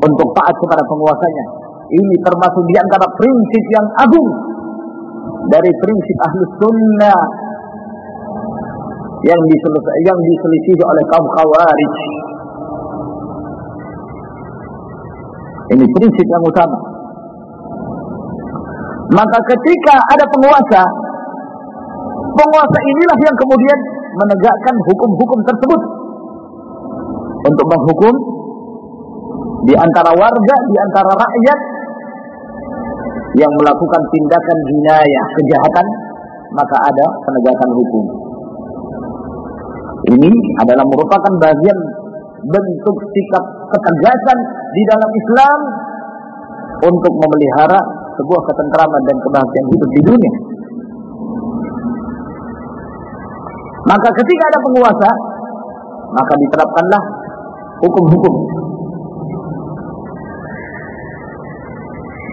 untuk taat kepada penguasanya. Ini termasuk di antara prinsip yang agung dari prinsip ahlus sunnah yang yang diselisih oleh kaum khawarij. Ini prinsip yang utama. Maka ketika ada penguasa, penguasa inilah yang kemudian menegakkan hukum-hukum tersebut untuk menghukum di antara warga, di antara rakyat yang melakukan tindakan jinayah, kejahatan, maka ada penegakan hukum. Ini adalah merupakan bagian bentuk sikap ketegasan di dalam Islam untuk memelihara sebuah ketentraman dan kebahagiaan hidup di dunia. Maka ketika ada penguasa, maka diterapkanlah hukum-hukum.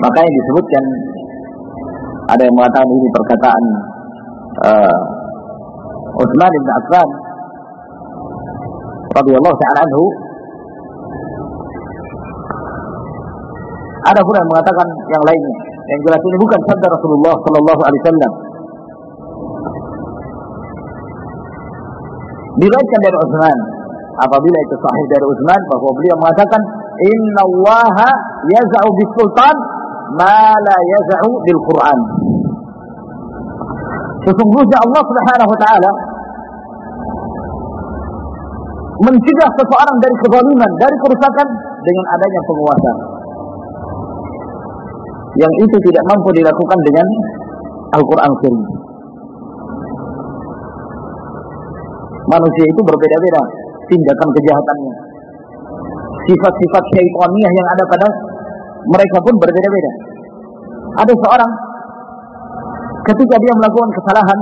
Maka yang disebutkan ada yang mengatakan ini perkataan uh, Utsman bin Affan radhiyallahu taala anhu ada pula yang mengatakan yang lainnya yang jelas ini bukan sabda Rasulullah sallallahu alaihi wasallam Diriwayatkan dari Utsman apabila itu sahih dari Utsman bahwa beliau mengatakan Inna Allah yaz'u bis sultan ma la yaz'u bil Quran. Sesungguhnya Allah Subhanahu wa taala mencegah seseorang dari kezaliman, dari kerusakan dengan adanya penguasa. Yang itu tidak mampu dilakukan dengan Al-Quran Karim. Manusia itu berbeda-beda tindakan kejahatannya. Sifat-sifat syaitaniyah yang ada pada mereka pun berbeda-beda. Ada seorang ketika dia melakukan kesalahan,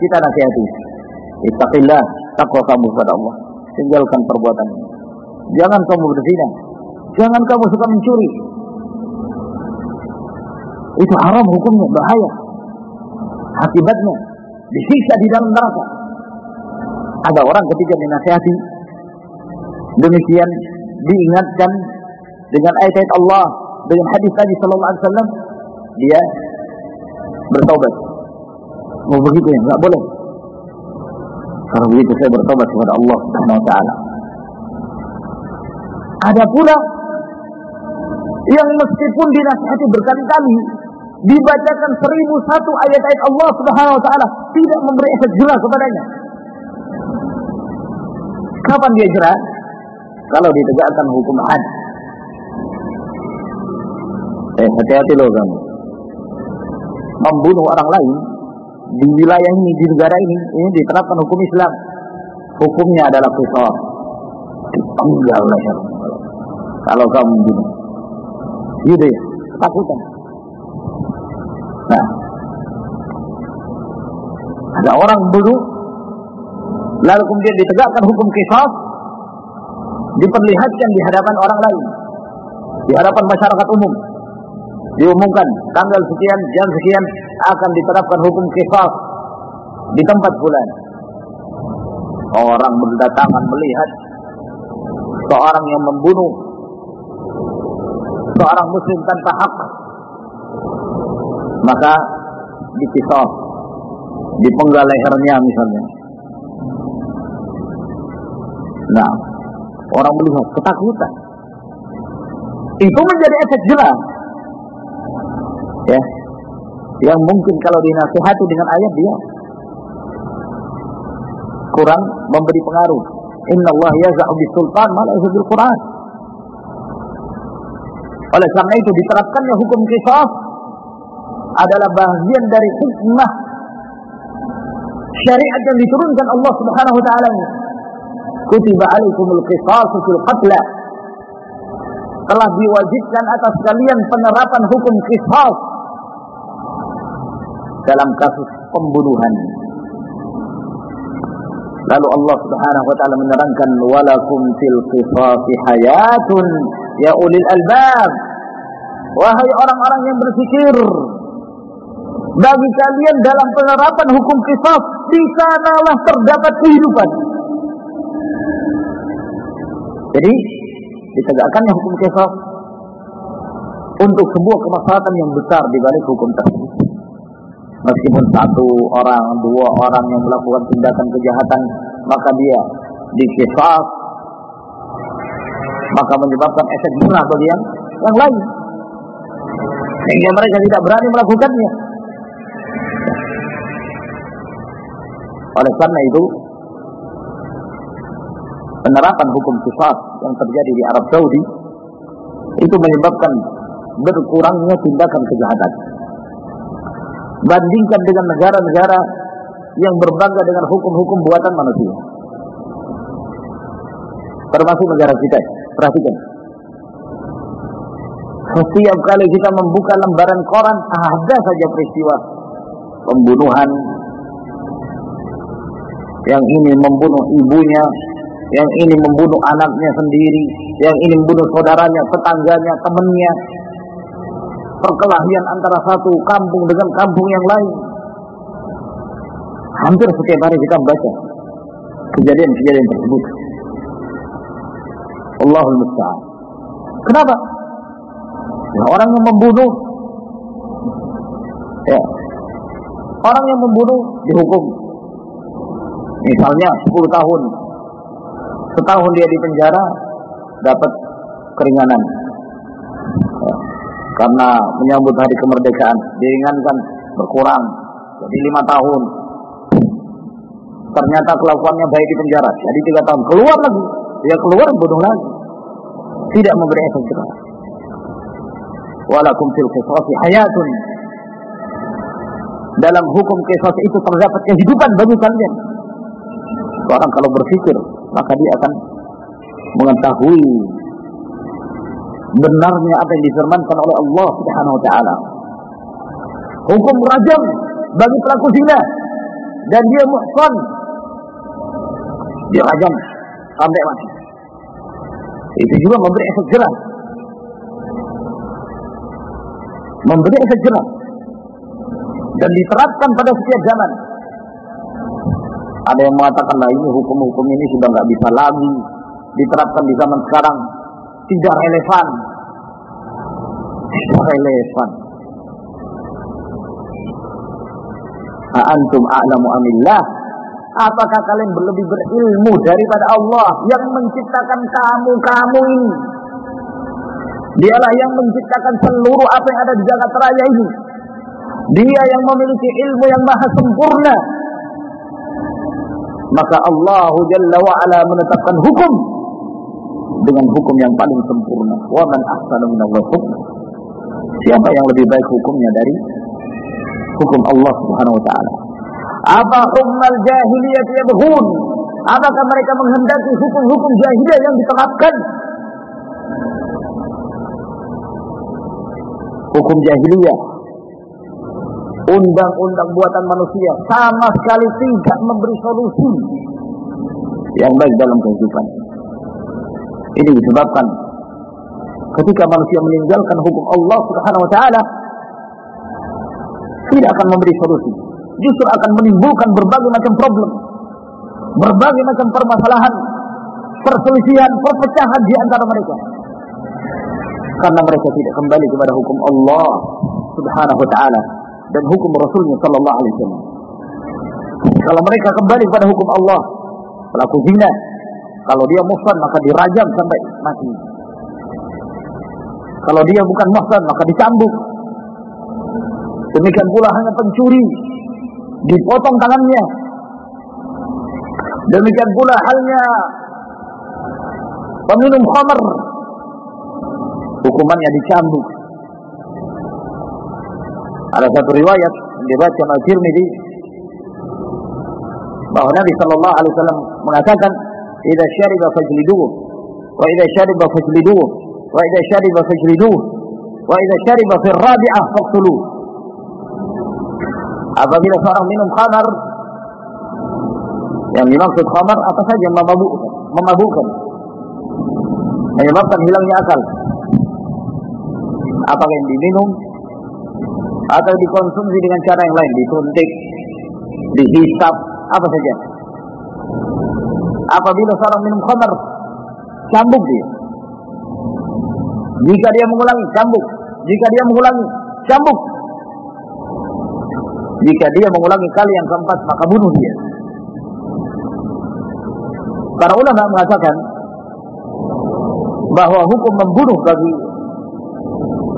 kita nasihati. Ittaqillah, takwa kamu kepada Allah. Tinggalkan perbuatan. Jangan kamu berzina. Jangan kamu suka mencuri. Itu haram hukumnya, bahaya. Akibatnya disiksa di dalam neraka. Ada orang ketika dinasihati demikian diingatkan dengan ayat-ayat Allah, dengan hadis Nabi sallallahu alaihi wasallam, dia bertobat. Oh begitu ya, enggak boleh. Kalau begitu saya bertobat kepada Allah Subhanahu wa taala. Ada pula yang meskipun dinasihati berkali-kali dibacakan seribu satu ayat-ayat Allah Subhanahu wa taala tidak memberi efek jerah kepadanya. Kapan dia jerah? Kalau ditegakkan hukum had. Eh, hati-hati loh kamu. Membunuh orang lain di wilayah ini, di negara ini, ini diterapkan hukum Islam. Hukumnya adalah qisas. Dipenggal leher. Kalau kamu bunuh. Gitu ya, takutan. Nah, ada orang bunuh, lalu kemudian ditegakkan hukum kisah, diperlihatkan di hadapan orang lain, di hadapan masyarakat umum, diumumkan tanggal sekian, jam sekian akan diterapkan hukum kisah di tempat bulan. Orang berdatangan melihat seorang yang membunuh seorang muslim tanpa hak maka dikisah dipenggal lehernya misalnya nah orang melihat ketakutan. Itu menjadi efek jelas. Ya. Yang mungkin kalau dinasihati dengan ayat dia kurang memberi pengaruh. Inna Allah yaza'u bisultan malah bil Quran. Oleh karena itu diterapkannya hukum kisah adalah bagian dari hikmah syariat yang diturunkan Allah Subhanahu wa taala. Kutiba alaikumul qisasu fil qatla. Telah diwajibkan atas kalian penerapan hukum qisas dalam kasus pembunuhan. Lalu Allah Subhanahu wa taala menerangkan walakum fil qisasi hayatun ya ulil albab. Wahai orang-orang yang berfikir, bagi kalian dalam penerapan hukum kisah di sanalah terdapat kehidupan. Jadi ditegakkannya hukum kisah untuk sebuah kemaslahatan yang besar di balik hukum tersebut. Meskipun satu orang, dua orang yang melakukan tindakan kejahatan, maka dia dikisah, maka menyebabkan efek jerah bagi yang, yang lain. Sehingga mereka tidak berani melakukannya. Oleh karena itu, penerapan hukum kisah yang terjadi di Arab Saudi itu menyebabkan berkurangnya tindakan kejahatan. Bandingkan dengan negara-negara yang berbangga dengan hukum-hukum buatan manusia. Termasuk negara kita. Perhatikan. Setiap kali kita membuka lembaran koran, ada saja peristiwa pembunuhan, yang ini membunuh ibunya, yang ini membunuh anaknya sendiri, yang ini membunuh saudaranya, tetangganya, temannya. Perkelahian antara satu kampung dengan kampung yang lain. Hampir setiap hari kita membaca kejadian-kejadian tersebut. Allahul Musta'an. Kenapa? Ya, orang yang membunuh ya, orang yang membunuh dihukum Misalnya 10 tahun. Setahun dia di penjara dapat keringanan. Karena menyambut hari kemerdekaan diringankan berkurang jadi lima tahun. Ternyata kelakuannya baik di penjara, jadi tiga tahun. Keluar lagi, dia keluar bunuh lagi. Tidak memberi efek jerah. Walakum fil qisasi hayatun. Dalam hukum kisah itu terdapat kehidupan bagi kalian. Orang kalau berpikir, maka dia akan mengetahui benarnya apa yang difirmankan oleh Allah Subhanahu wa taala. Hukum rajam bagi pelaku zina dan dia muhsan dirajam sampai mati. Itu juga memberi efek jerah. Memberi efek jerah dan diterapkan pada setiap zaman. Ada yang mengatakan lah ini hukum-hukum ini sudah nggak bisa lagi diterapkan di zaman sekarang, tidak relevan. Tidak relevan. Antum a'lamu amillah. Apakah kalian lebih berilmu daripada Allah yang menciptakan kamu-kamu ini? Dialah yang menciptakan seluruh apa yang ada di jagat raya ini. Dia yang memiliki ilmu yang maha sempurna. Maka Allah Jalla wa'ala menetapkan hukum dengan hukum yang paling sempurna. Wa man ahsanu minallahi. Siapa yang lebih baik hukumnya dari hukum Allah Subhanahu wa taala? Apa hukum jahiliyah yabghun? Apakah mereka menghendaki hukum-hukum jahiliyah yang diterapkan? Hukum jahiliyah undang-undang buatan manusia sama sekali tidak memberi solusi yang baik dalam kehidupan. Ini disebabkan ketika manusia meninggalkan hukum Allah Subhanahu wa taala tidak akan memberi solusi. Justru akan menimbulkan berbagai macam problem. Berbagai macam permasalahan, perselisihan, perpecahan di antara mereka. Karena mereka tidak kembali kepada hukum Allah Subhanahu wa taala dan hukum Rasulnya sallallahu alaihi wasallam. Kalau mereka kembali kepada hukum Allah, pelaku zina, kalau dia muhsan maka dirajam sampai mati. Kalau dia bukan muhsan maka dicambuk. Demikian pula hanya pencuri dipotong tangannya. Demikian pula halnya peminum khamar hukumannya dicambuk. Ada satu riwayat dibaca oleh Tirmidzi bahwa Nabi sallallahu alaihi wasallam mengatakan idza syariba fajliduhu wa idza syariba fajliduhu wa idza syariba fajliduhu wa idza syariba fi rabi'ah faqtuluh. Apabila seorang minum khamar yang dimaksud khamar apa saja yang memabukkan menyebabkan hilangnya akal. Apakah yang diminum atau dikonsumsi dengan cara yang lain disuntik dihisap apa saja. Apabila seorang minum khamar cambuk dia. Jika dia mengulangi cambuk. Jika dia mengulangi cambuk. Jika dia mengulangi kali yang keempat maka bunuh dia. Para ulama mengatakan bahwa hukum membunuh bagi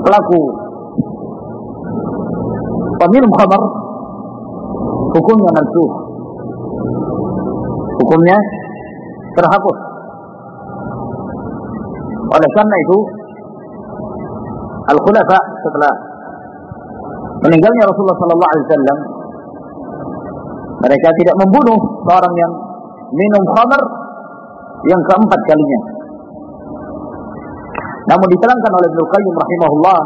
pelaku peminum khamar hukumnya mansuh hukumnya terhapus. Oleh karena itu, Al-Khulafa setelah meninggalnya Rasulullah sallallahu alaihi wasallam mereka tidak membunuh seorang yang minum khamar yang keempat kalinya. Namun diterangkan oleh Ibnu Qayyim rahimahullah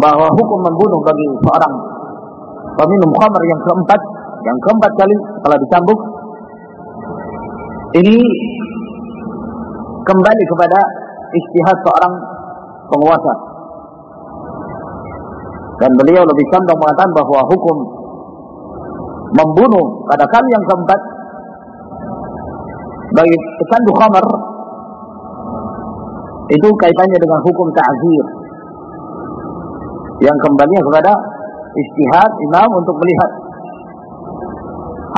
bahwa hukum membunuh bagi seorang peminum khamar yang keempat, yang keempat kali setelah dicambuk ini kembali kepada istihad seorang penguasa. Dan beliau lebih condong mengatakan bahwa hukum membunuh pada kali yang keempat bagi pecandu khamar itu kaitannya dengan hukum ta'zir yang kembali kepada istihad imam untuk melihat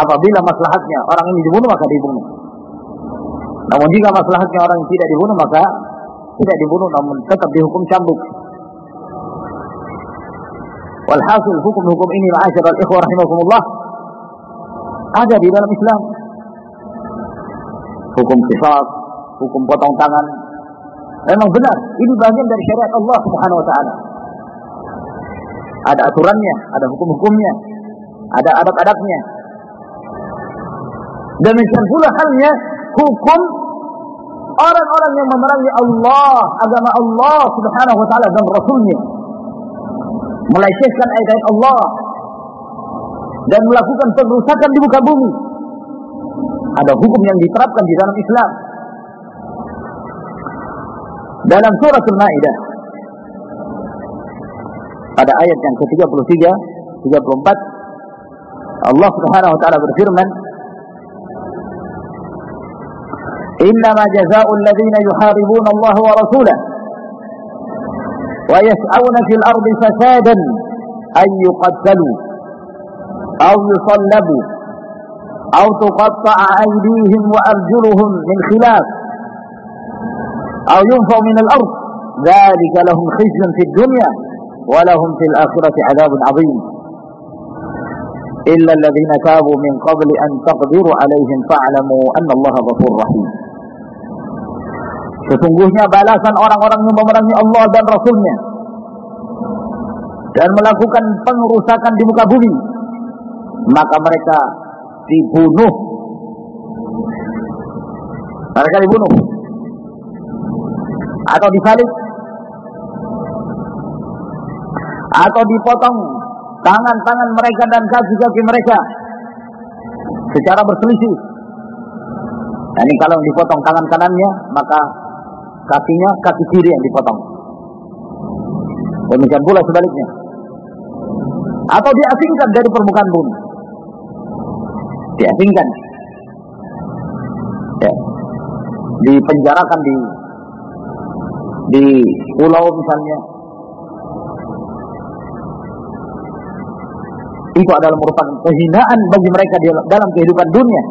apabila maslahatnya orang ini dibunuh maka dibunuh namun jika masalahnya orang yang tidak dibunuh maka tidak dibunuh namun tetap dihukum cambuk. Walhasil hukum-hukum ini ma'asyiral ikhwah rahimakumullah ada di dalam Islam. Hukum kisah, hukum potong tangan. Memang benar, ini bagian dari syariat Allah Subhanahu wa taala. Ada aturannya, ada hukum-hukumnya, ada adab-adabnya. Demikian pula halnya hukum orang-orang yang memerangi Allah, agama Allah Subhanahu wa taala dan rasulnya. Melecehkan ayat-ayat Allah dan melakukan pengerusakan di muka bumi. Ada hukum yang diterapkan di dalam Islam. Dalam surah Al-Maidah pada ayat yang ke-33, 34 Allah Subhanahu wa taala berfirman إنما جزاء الذين يحاربون الله ورسوله ويسعون في الأرض فسادا أن يقتلوا أو يصلبوا أو تقطع أيديهم وأرجلهم من خلاف أو ينفوا من الأرض ذلك لهم خزي في الدنيا ولهم في الآخرة عذاب عظيم إلا الذين تابوا من قبل أن تقدروا عليهم فاعلموا أن الله غفور رحيم Sesungguhnya balasan orang-orang yang memerangi Allah dan Rasulnya dan melakukan pengerusakan di muka bumi maka mereka dibunuh mereka dibunuh atau disalib atau dipotong tangan-tangan mereka dan kaki-kaki mereka secara berselisih. Nah, ini kalau dipotong tangan kanannya, maka kakinya kaki kiri yang dipotong. Demikian pula sebaliknya. Atau diasingkan dari permukaan bumi. Diasingkan. Ya. Dipenjarakan di di pulau misalnya. Itu adalah merupakan kehinaan bagi mereka dalam kehidupan dunia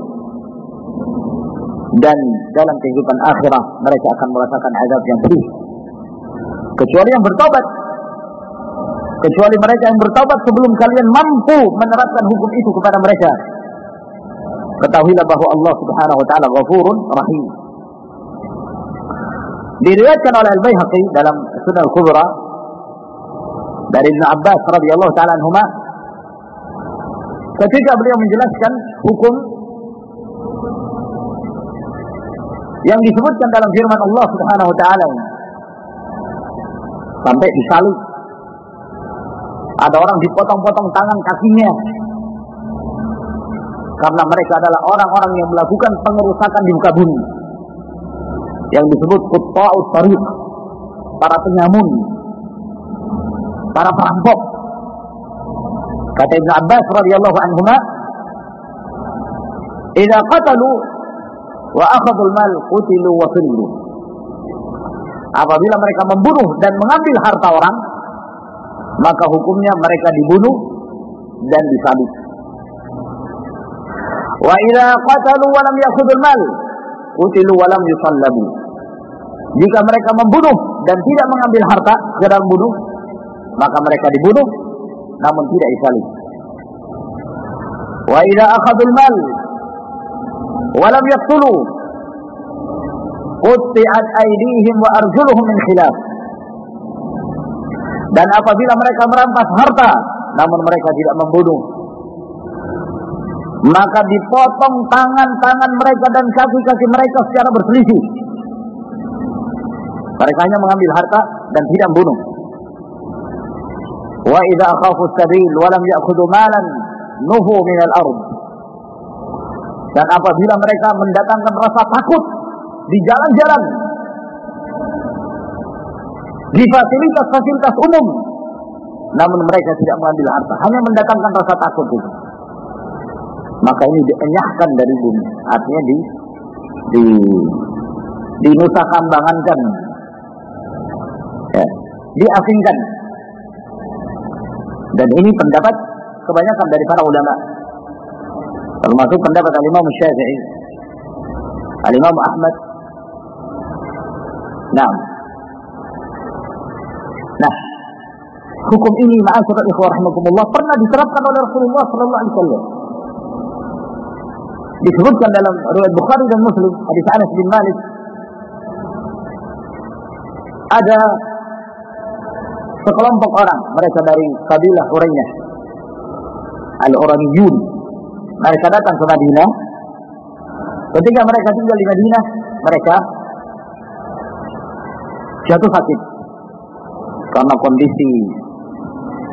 dan dalam kehidupan akhirat mereka akan merasakan azab yang pedih. Kecuali yang bertobat. Kecuali mereka yang bertobat sebelum kalian mampu menerapkan hukum itu kepada mereka. Ketahuilah bahwa Allah Subhanahu wa taala Ghafurun Rahim. Diriwayatkan oleh Al-Baihaqi dalam Sunan Al-Kubra dari Ibn Abbas radhiyallahu taala anhuma ketika beliau menjelaskan hukum yang disebutkan dalam firman Allah Subhanahu wa taala sampai disalib. Ada orang dipotong-potong tangan kakinya. Karena mereka adalah orang-orang yang melakukan pengerusakan di muka bumi. Yang disebut qutta'us tariq. Para penyamun. Para perampok kata Ibn Abbas radhiyallahu anhuma idza qatalu wa akhadul mal qutilu wa sullu. Apabila mereka membunuh dan mengambil harta orang, maka hukumnya mereka dibunuh dan disalib. Wa idza qatalu wa lam yakhudul mal qutilu wa lam yusallabu. Jika mereka membunuh dan tidak mengambil harta sekedar bunuh, maka mereka dibunuh namun tidak disalib. Wa idza akhadul mal walam yaqtulu qutti'at aydihim wa arjuluhum min khilaf. Dan apabila mereka merampas harta namun mereka tidak membunuh maka dipotong tangan-tangan mereka dan kaki-kaki mereka secara berselisih. Mereka hanya mengambil harta dan tidak membunuh akhafu sabil wa lam ya'khudhu malan nuhu min al-ard dan apabila mereka mendatangkan rasa takut di jalan-jalan, di fasilitas-fasilitas umum, namun mereka tidak mengambil harta, hanya mendatangkan rasa takut itu. Maka ini dienyahkan dari bumi, artinya di di dinusakambangankan, ya, diasingkan. Dan ini pendapat kebanyakan dari para ulama. Termasuk pendapat Al-Imam Syafi'i. Al-Imam Ahmad. Nah. Nah. Hukum ini ma'asyiral ikhwah rahimakumullah pernah diterapkan oleh Rasulullah sallallahu alaihi wasallam. Disebutkan dalam riwayat Bukhari dan Muslim hadis Anas bin Malik. Ada sekelompok orang. Mereka dari kabilah Urayyah Al-Uraniyun mereka datang ke Madinah. Ketika mereka tinggal di Madinah mereka jatuh sakit. Karena kondisi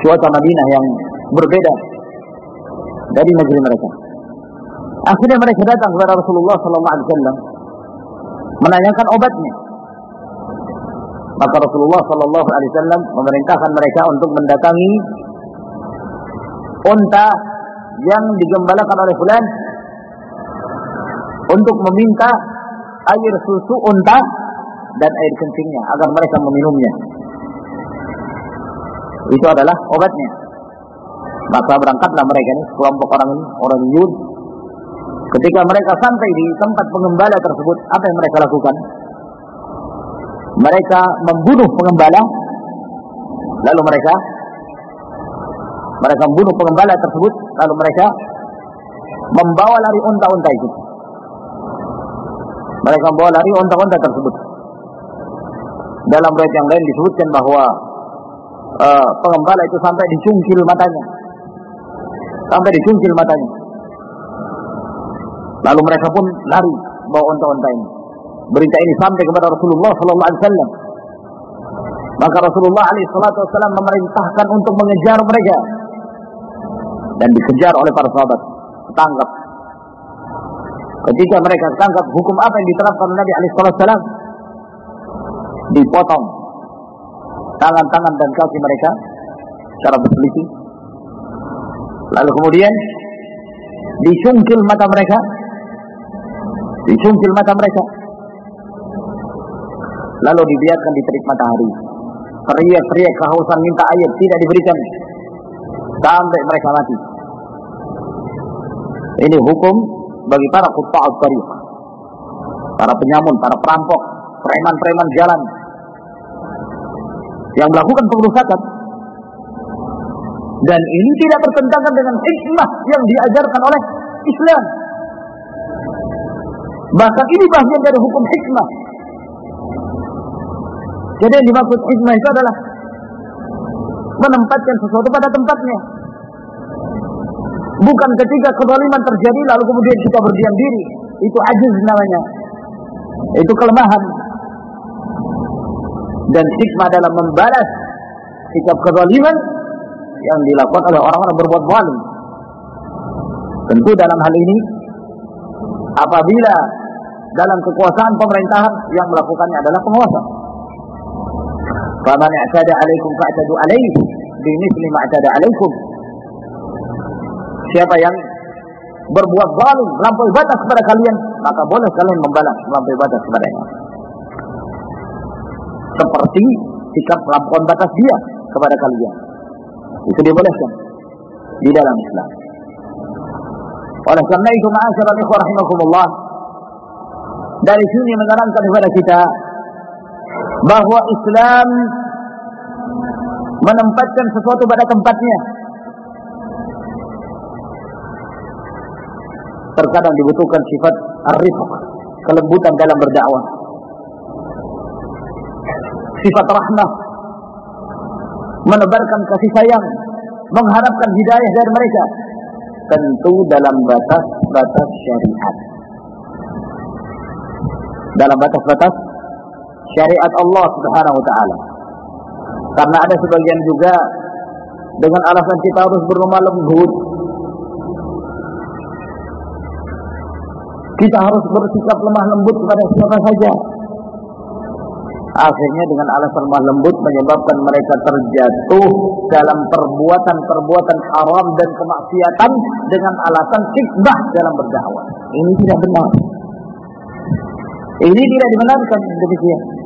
cuaca Madinah yang berbeda dari negeri mereka. Akhirnya mereka datang kepada Rasulullah Sallallahu Alaihi Wasallam menanyakan obatnya. Maka Rasulullah Sallallahu Alaihi Wasallam memerintahkan mereka untuk mendatangi unta yang digembalakan oleh fulan untuk meminta air susu unta dan air kencingnya agar mereka meminumnya. Itu adalah obatnya. Maka berangkatlah mereka ini, kelompok orang ini, orang Yud. Ketika mereka sampai di tempat pengembala tersebut, apa yang mereka lakukan? Mereka membunuh pengembala, lalu mereka mereka membunuh pengembala tersebut, lalu mereka membawa lari unta-unta itu. Mereka membawa lari unta-unta tersebut. Dalam riwayat yang lain disebutkan bahwa uh, pengembala itu sampai dicungkil matanya. Sampai dicungkil matanya. Lalu mereka pun lari bawa unta-unta ini. Berita ini sampai kepada Rasulullah sallallahu alaihi wasallam. Maka Rasulullah alaihi wasallam memerintahkan untuk mengejar mereka dan dikejar oleh para sahabat, tangkap. Ketika mereka tangkap, hukum apa yang diterapkan Nabi alaihi wasallam? Dipotong tangan-tangan dan kaki mereka secara berselisih. Lalu kemudian disungkil mata mereka, disungkil mata mereka. Lalu dibiarkan di terik matahari. Teriak-teriak kehausan minta air tidak diberikan sampai mereka mati. Ini hukum bagi para kutta'at tariq. Para penyamun, para perampok, preman-preman jalan yang melakukan pengerusakan dan ini tidak bertentangan dengan hikmah yang diajarkan oleh Islam. Bahkan ini bagian dari hukum hikmah. Jadi yang dimaksud hikmah itu adalah menempatkan sesuatu pada tempatnya. Bukan ketika kezaliman terjadi lalu kemudian kita berdiam diri. Itu ajiz namanya. Itu kelemahan dan hikmah dalam membalas sikap kezaliman yang dilakukan oleh orang-orang berbuat zalim. Tentu dalam hal ini apabila dalam kekuasaan pemerintahan yang melakukannya adalah penguasa. Faman i'tada 'alaikum fa'tadu 'alaihi bimithli ma 'atada 'alaikum. Siapa yang berbuat zalim, melampaui batas kepada kalian, maka boleh kalian membalas melampaui batas kepadanya seperti sikap melampaui batas dia kepada kalian. Itu dibolehkan di dalam Islam. Oleh karena itu ikhwah rahimakumullah dari sini menerangkan kepada kita bahwa Islam menempatkan sesuatu pada tempatnya. Terkadang dibutuhkan sifat arif, kelembutan dalam berdakwah sifat rahmah, menebarkan kasih sayang, mengharapkan hidayah dari mereka. Tentu dalam batas-batas syariat. Dalam batas-batas syariat Allah Subhanahu wa taala. Karena ada sebagian juga dengan alasan kita harus berlemah lembut. Kita harus bersikap lemah lembut kepada siapa saja. Akhirnya dengan alasan lemah lembut menyebabkan mereka terjatuh dalam perbuatan-perbuatan haram dan kemaksiatan dengan alasan hikmah dalam berdakwah. Ini tidak benar. Ini tidak dibenarkan demikian.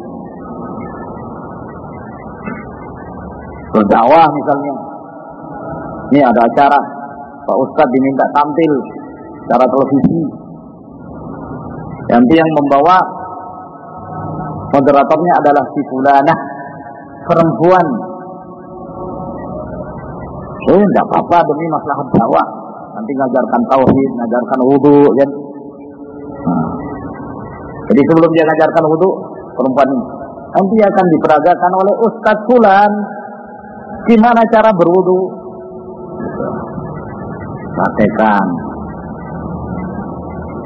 Berdakwah misalnya. Ini ada acara. Pak Ustadz diminta tampil secara televisi. Nanti yang membawa moderatornya adalah si fulanah perempuan Eh, tidak apa-apa demi masalah dakwah. Nanti ngajarkan tauhid, ngajarkan wudhu, ya. Nah. Jadi sebelum dia ngajarkan wudhu, perempuan ini nanti akan diperagakan oleh Ustadz Fulan gimana cara berwudhu. Praktekan.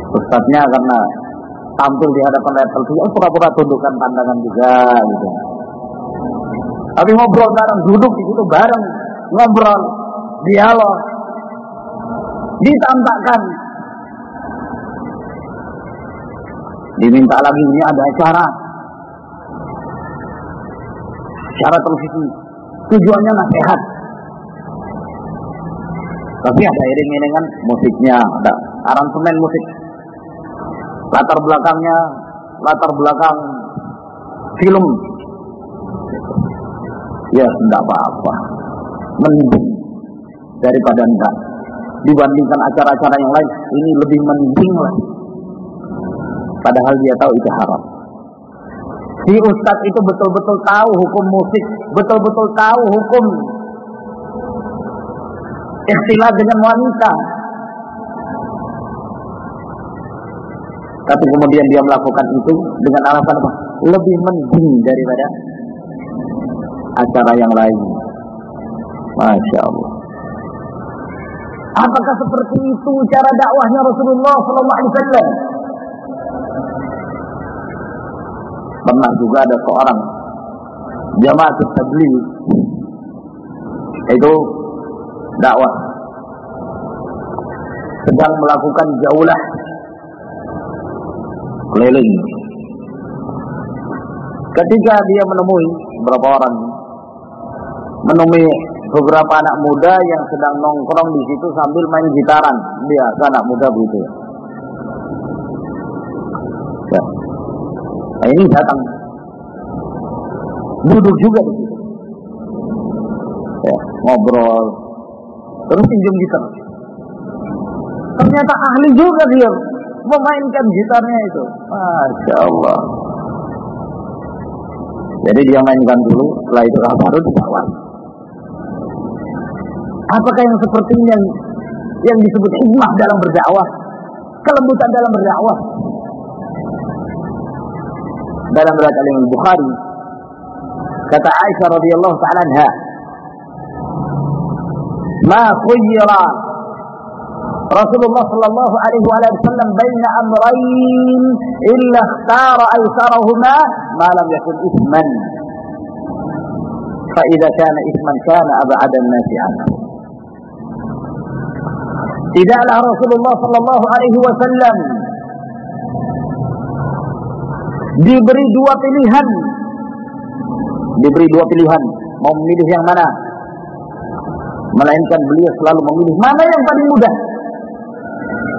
Ustadznya karena tampil di hadapan televisi, oh pura-pura tundukkan pandangan juga gitu. Tapi ngobrol bareng, duduk di situ bareng, ngobrol, dialog, ditampakkan. Diminta lagi ini ada acara, acara televisi, tujuannya nasihat. Tapi ada iring-iringan musiknya, ada aransemen musik. Latar belakangnya, latar belakang film. Ya, tidak apa-apa. Mending daripada enggak. Dibandingkan acara-acara yang lain, ini lebih mending lah. Padahal dia tahu itu haram. Si ustadz itu betul-betul tahu hukum musik, betul-betul tahu hukum ikhtilat dengan wanita. Tapi kemudian dia melakukan itu dengan alasan apa? Lebih mending daripada acara yang lain. Masya Allah. Apakah seperti itu cara dakwahnya Rasulullah SAW? Pernah juga ada seorang. Jamaah tabligh itu dakwah. Sedang melakukan jaulah. Keliling. Ketika dia menemui beberapa orang menemui beberapa anak muda yang sedang nongkrong di situ sambil main gitaran. Biasa anak muda begitu ya. Nah, ini datang. Duduk juga di situ. Ya, ngobrol. Terus pinjam gitar. Ternyata ahli juga dia. Memainkan gitarnya itu. Masya Allah. Jadi dia mainkan dulu setelah itu baru dibawa apakah yang seperti yang yang disebut hikmah dalam berdakwah? Kelembutan dalam berdakwah dalam riwayat Al Bukhari kata Aisyah radhiyallahu taala anha ma khayyara Rasulullah sallallahu alaihi wasallam baina amrayn illa ikhtara aysarahuma ma lam yakun ithman fa idza kana ithman kana ab'ad an-nasi Tidaklah Rasulullah sallallahu alaihi wasallam diberi dua pilihan. Diberi dua pilihan, mau memilih yang mana? Melainkan beliau selalu memilih mana yang paling mudah.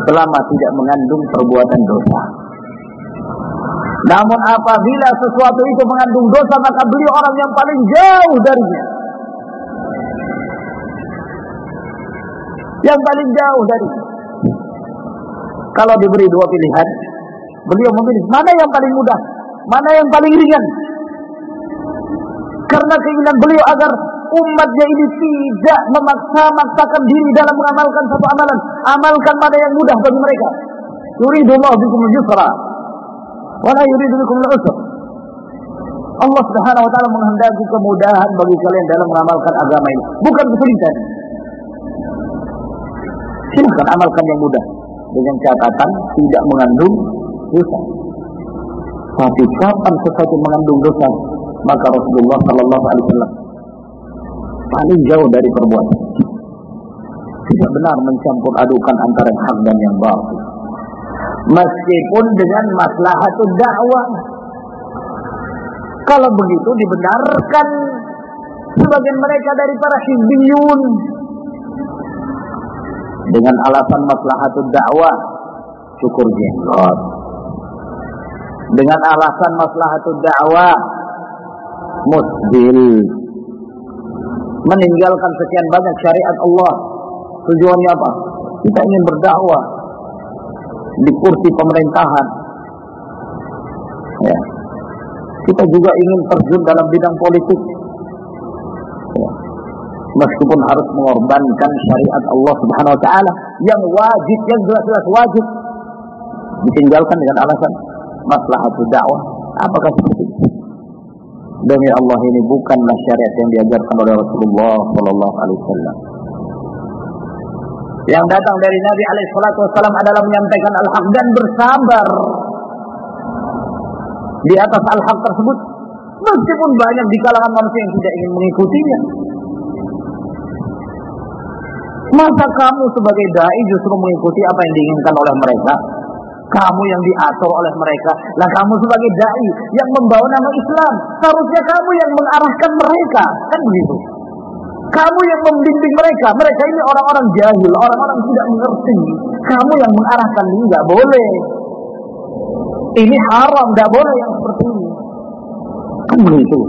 Selama tidak mengandung perbuatan dosa. Namun apabila sesuatu itu mengandung dosa, maka beliau orang yang paling jauh darinya. Yang paling jauh dari. Kalau diberi dua pilihan, Beliau memilih mana yang paling mudah, mana yang paling ringan. Karena keinginan beliau agar umatnya ini tidak memaksa-maksakan diri dalam mengamalkan satu amalan. Amalkan mana yang mudah bagi mereka. Yuridullah bikum yusra. Wala yuridu usra. Allah Subhanahu wa taala menghendaki kemudahan bagi kalian dalam mengamalkan agama ini, bukan kesulitan. Silahkan amalkan yang mudah dengan catatan tidak mengandung dosa. Tapi kapan sesuatu mengandung dosa, maka Rasulullah Shallallahu Alaihi Wasallam paling jauh dari perbuatan. Tidak benar mencampur adukan antara hak dan yang batil. Meskipun dengan maslahat dakwah. Kalau begitu dibenarkan sebagian mereka dari para hizbiyun dengan alasan maslahat dakwah syukur jenggot dengan alasan maslahatul dakwah musbil meninggalkan sekian banyak syariat Allah. Tujuannya apa? Kita ingin berdakwah. Di kursi pemerintahan. Ya. Kita juga ingin terjun dalam bidang politik. Ya. meskipun harus mengorbankan syariat Allah Subhanahu wa taala. Yang wajib yang jelas-jelas wajib. Ditinggalkan dengan alasan maslahat dakwah. Apakah seperti itu? Demi Allah ini bukanlah syariat yang diajarkan oleh Rasulullah sallallahu alaihi wasallam. Yang datang dari Nabi alaihi wasallam adalah menyampaikan al-haq dan bersabar. Di atas al-haq tersebut meskipun banyak di kalangan manusia yang tidak ingin mengikutinya. Masa kamu sebagai dai justru mengikuti apa yang diinginkan oleh mereka? Kamu yang diatur oleh mereka. Lah kamu sebagai dai yang membawa nama Islam. Seharusnya kamu yang mengarahkan mereka. Kan begitu. Kamu yang membimbing mereka. Mereka ini orang-orang jahil, orang-orang tidak mengerti. Kamu yang mengarahkan ini nggak boleh. Ini haram, nggak boleh yang seperti ini. Kan begitu.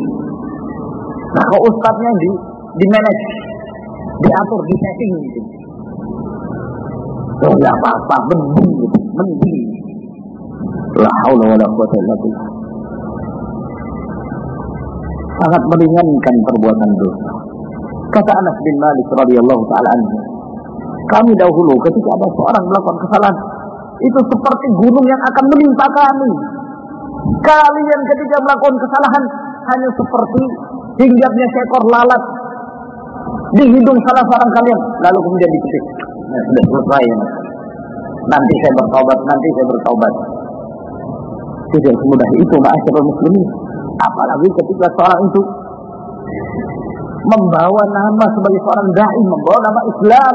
Nah, kalau ustadznya di di manage diatur, di setting gitu. Oh, ya apa-apa, mending gitu, mending. La haula quwata illa. Sangat meringankan perbuatan dosa. Kata Anas bin Malik radhiyallahu taala anhu, kami dahulu ketika ada seorang melakukan kesalahan, itu seperti gunung yang akan menimpa kami. Kalian ketika melakukan kesalahan hanya seperti hinggapnya seekor lalat di hidung salah seorang kalian lalu kemudian dipetik nah, sudah selesai nanti saya bertobat nanti saya bertobat tidak semudah itu ma'asyarul muslimin. Apalagi ketika seorang itu membawa nama sebagai seorang dai membawa nama Islam.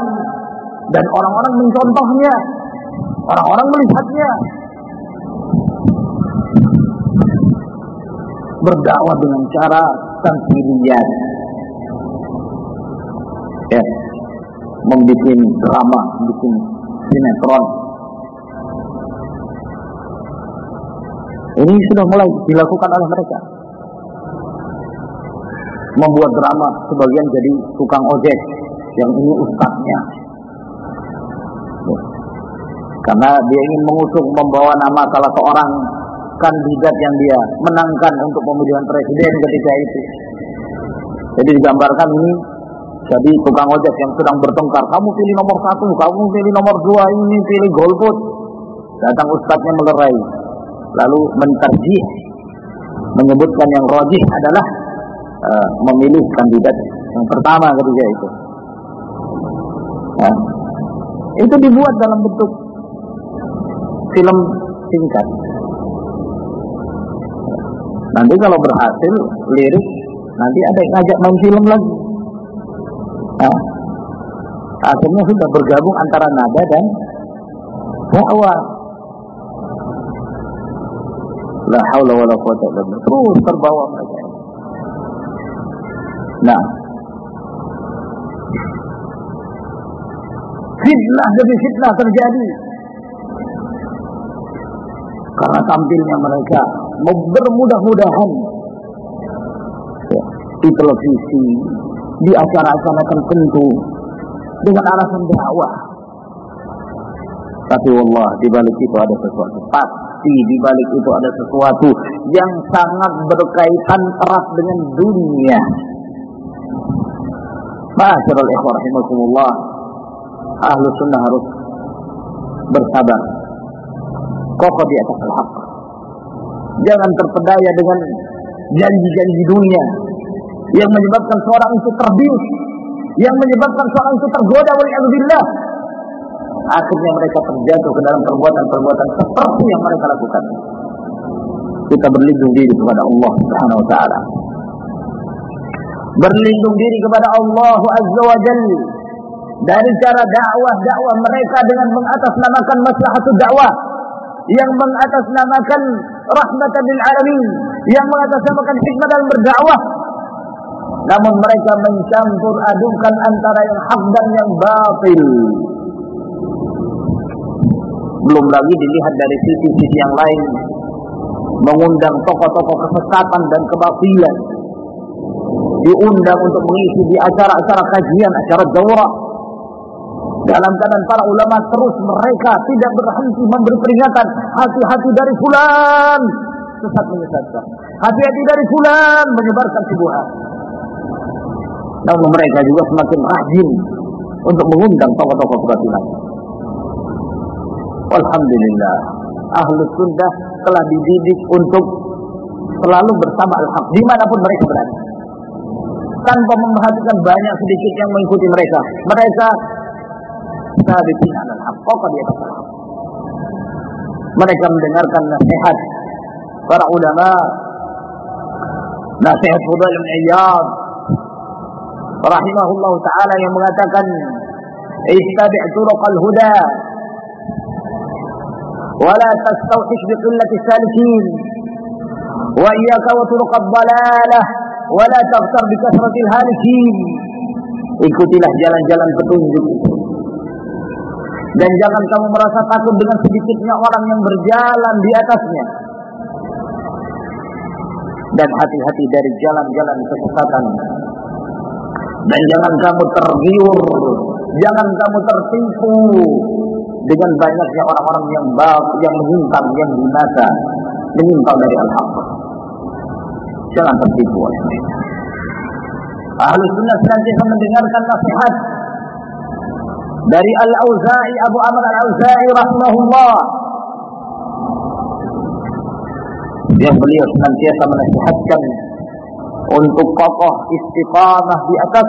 Dan orang-orang mencontohnya orang-orang melihatnya. Berdakwah dengan cara tanfiliyat ya membuat drama, bikin sinetron. Ini sudah mulai dilakukan oleh mereka. Membuat drama sebagian jadi tukang ojek, yang ini ustadznya. Karena dia ingin mengusung membawa nama salah seorang kandidat yang dia menangkan untuk pemilihan presiden ketika itu. Jadi digambarkan ini jadi tukang ojek yang sedang bertengkar, kamu pilih nomor satu, kamu pilih nomor dua, ini pilih golput. Datang ustadznya melerai, lalu menterjih, menyebutkan yang rojih adalah uh, memilih kandidat yang pertama ketika itu. Ya. Itu dibuat dalam bentuk film singkat. Nanti kalau berhasil lirik, nanti ada yang ngajak main film lagi. Nah, akhirnya sudah bergabung antara nada dan dakwah. La haula wala quwata illa billah. Terus terbawa mereka. Nah, fitnah demi fitnah terjadi karena tampilnya mereka bermudah-mudahan ya, di televisi, di acara-acara tertentu dengan alasan dakwah. Tapi Allah di balik itu ada sesuatu. Pasti di balik itu ada sesuatu yang sangat berkaitan erat dengan dunia. Masyarul ikhwah rahimakumullah. Ahlu sunnah harus bersabar. Kokoh di atas al-haq. Jangan terpedaya dengan janji-janji dunia yang menyebabkan seorang itu terbius, yang menyebabkan seorang itu tergoda oleh Allah. Akhirnya mereka terjatuh ke dalam perbuatan-perbuatan seperti yang mereka lakukan. Kita berlindung diri kepada Allah Subhanahu wa taala. Berlindung diri kepada Allah Azza wa Jalla dari cara dakwah-dakwah mereka dengan mengatasnamakan maslahatul dakwah yang mengatasnamakan rahmatan lil alamin yang mengatasnamakan hikmah dalam berdakwah namun mereka mencampur adukan antara yang hak dan yang batil. Belum lagi dilihat dari sisi-sisi yang lain. Mengundang tokoh-tokoh kesesatan dan kebatilan. Diundang untuk mengisi di acara-acara kajian, acara daurah. Dalam keadaan para ulama terus mereka tidak berhenti memberi peringatan. Hati-hati dari fulan. Sesat menyesatkan. Hati-hati dari fulan menyebarkan subuhan Namun mereka juga semakin rajin untuk mengundang tokoh-tokoh kebatilan. Alhamdulillah, ahlu sunnah telah dididik untuk selalu bersama al-haq di mana pun mereka berada. Tanpa memperhatikan banyak sedikit yang mengikuti mereka. Mereka sabitin al-haq. Di atas. Mereka mendengarkan nasihat para ulama, nasihat Fudail bin Iyad, rahimahullah taala yang mengatakan ittabi' turuqal huda ولا تستوحش بقلة السالكين وإياك وطرق الضلالة ولا تغتر بكثرة الهالكين ikutilah jalan-jalan petunjuk dan jangan kamu merasa takut dengan sedikitnya orang yang berjalan di atasnya dan hati-hati dari jalan-jalan kesesatan dan jangan kamu tergiur jangan kamu tertipu dengan banyaknya orang-orang yang bab, yang menyimpang, yang binasa, menyimpang dari al-haq. Jangan tertipu. Ahlu sunnah senantiasa mendengarkan nasihat dari Al-Auza'i, Abu Amr Al-Auza'i rahimahullah. Yang beliau senantiasa menasihatkan untuk kokoh istiqamah di atas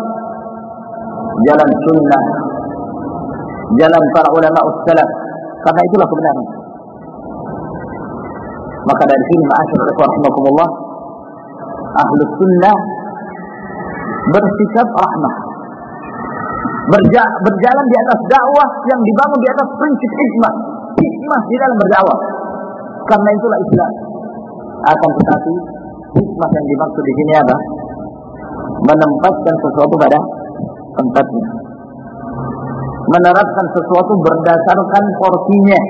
jalan sunnah jalan para ulama ussalaf karena itulah kebenaran. Maka dari sini ma'asyar rahimakumullah ahlu sunnah bersikap rahmah. Berja berjalan di atas dakwah yang dibangun di atas prinsip hikmah. Hikmah di dalam berdakwah. Karena itulah Islam. Akan tetapi hikmah yang dimaksud di sini apa menempatkan sesuatu pada tempatnya menerapkan sesuatu berdasarkan porsinya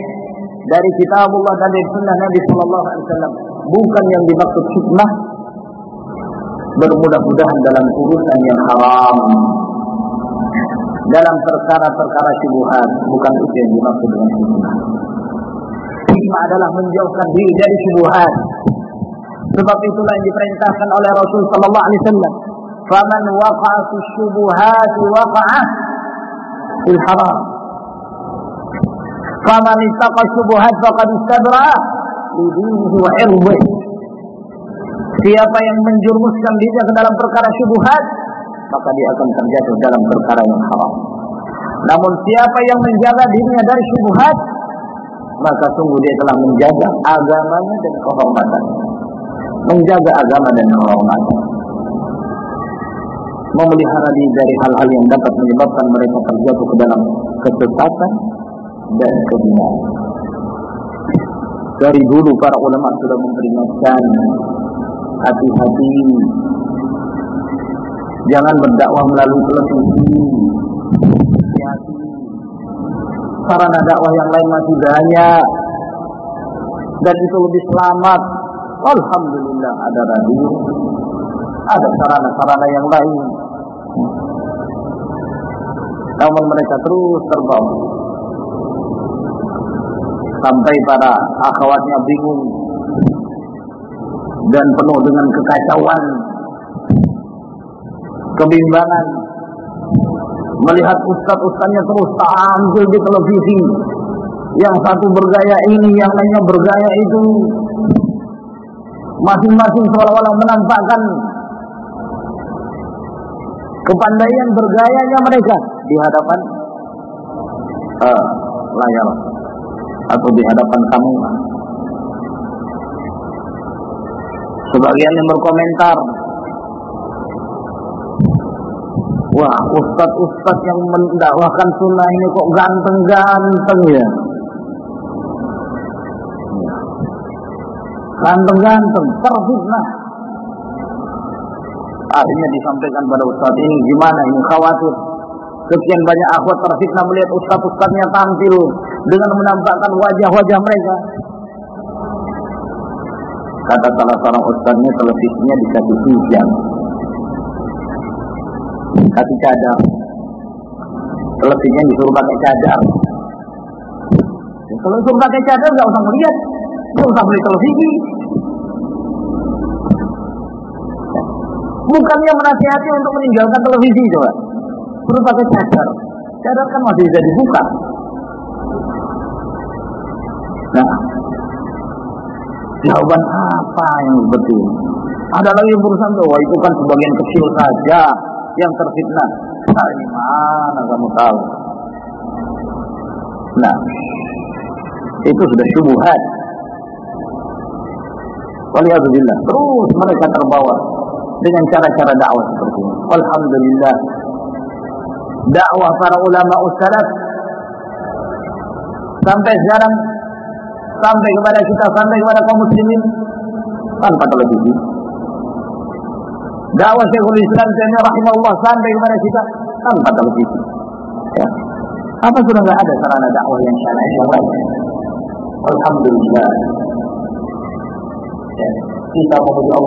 dari kitabullah dan dari sunnah Nabi Sallallahu Alaihi Wasallam. Bukan yang dimaksud hikmah bermudah-mudahan dalam urusan yang haram dalam perkara-perkara syubhat bukan itu yang dimaksud dengan hikmah hikmah adalah menjauhkan diri dari syubhat. Sebab itulah yang diperintahkan oleh Rasul Sallallahu Alaihi Wasallam. Faman waqa'a fi waqa'a fil haram. Faman ittaqa syubhat faqad istabra li dinihi wa irdihi. Siapa yang menjurumuskan dirinya ke dalam perkara syubhat, maka dia akan terjatuh dalam perkara yang haram. Namun siapa yang menjaga dirinya dari syubhat, maka sungguh dia telah menjaga agamanya dan kehormatan. Menjaga agama dan kehormatan memelihara diri dari hal-hal yang dapat menyebabkan mereka terjatuh ke dalam kesesatan dan kebingungan. Dari dulu para ulama sudah memperingatkan hati-hati jangan berdakwah melalui televisi. Hati-hati. Sarana dakwah yang lain masih banyak dan itu lebih selamat. Alhamdulillah ada radio, ada sarana-sarana yang lain. Namun mereka terus terbawa sampai para akhwatnya bingung. Dan penuh dengan kekacauan. Kebimbangan. Melihat ustaz-ustaznya terus tampil di televisi. Yang satu bergaya ini yang lainnya bergaya itu. Masing-masing seolah-olah menampakkan kepandaian bergayanya mereka di hadapan uh, layar atau di hadapan kamu. Sebagian yang berkomentar, wah ustadz-ustadz yang mendakwahkan sunnah ini kok ganteng-ganteng ya. Ganteng-ganteng, terfitnah. Akhirnya disampaikan pada Ustaz ini gimana ini khawatir. Sekian banyak akhwat terfitnah melihat ustaz-ustaznya tampil dengan menampakkan wajah-wajah mereka. Kata salah seorang ustaznya televisinya dikasih hijab. Kasih cadar. Televisinya disuruh pakai cadar. Ya, kalau disuruh pakai cadar nggak usah melihat, nggak usah beli televisi. Bukannya menasihati untuk meninggalkan televisi coba. Perlu pakai cadar. Cadar kan masih bisa dibuka. Nah, jawaban apa yang ini? Ada lagi urusan tuh, itu kan sebagian kecil saja yang terfitnah. Nah, ini mana kamu tahu? Nah, itu sudah syubhat. Waliyahzubillah. Terus mereka terbawa dengan cara-cara dakwah seperti ini. Alhamdulillah. Dakwah para ulama ussalaf sampai sekarang sampai kepada kita sampai kepada kaum muslimin tanpa televisi. Dakwah Syekhul Islam Taimiyah rahimahullah sampai kepada kita tanpa televisi. Ya. Apa sudah enggak ada sarana dakwah yang syar'i yang lain? Alhamdulillah. Ya. Kita memuji Allah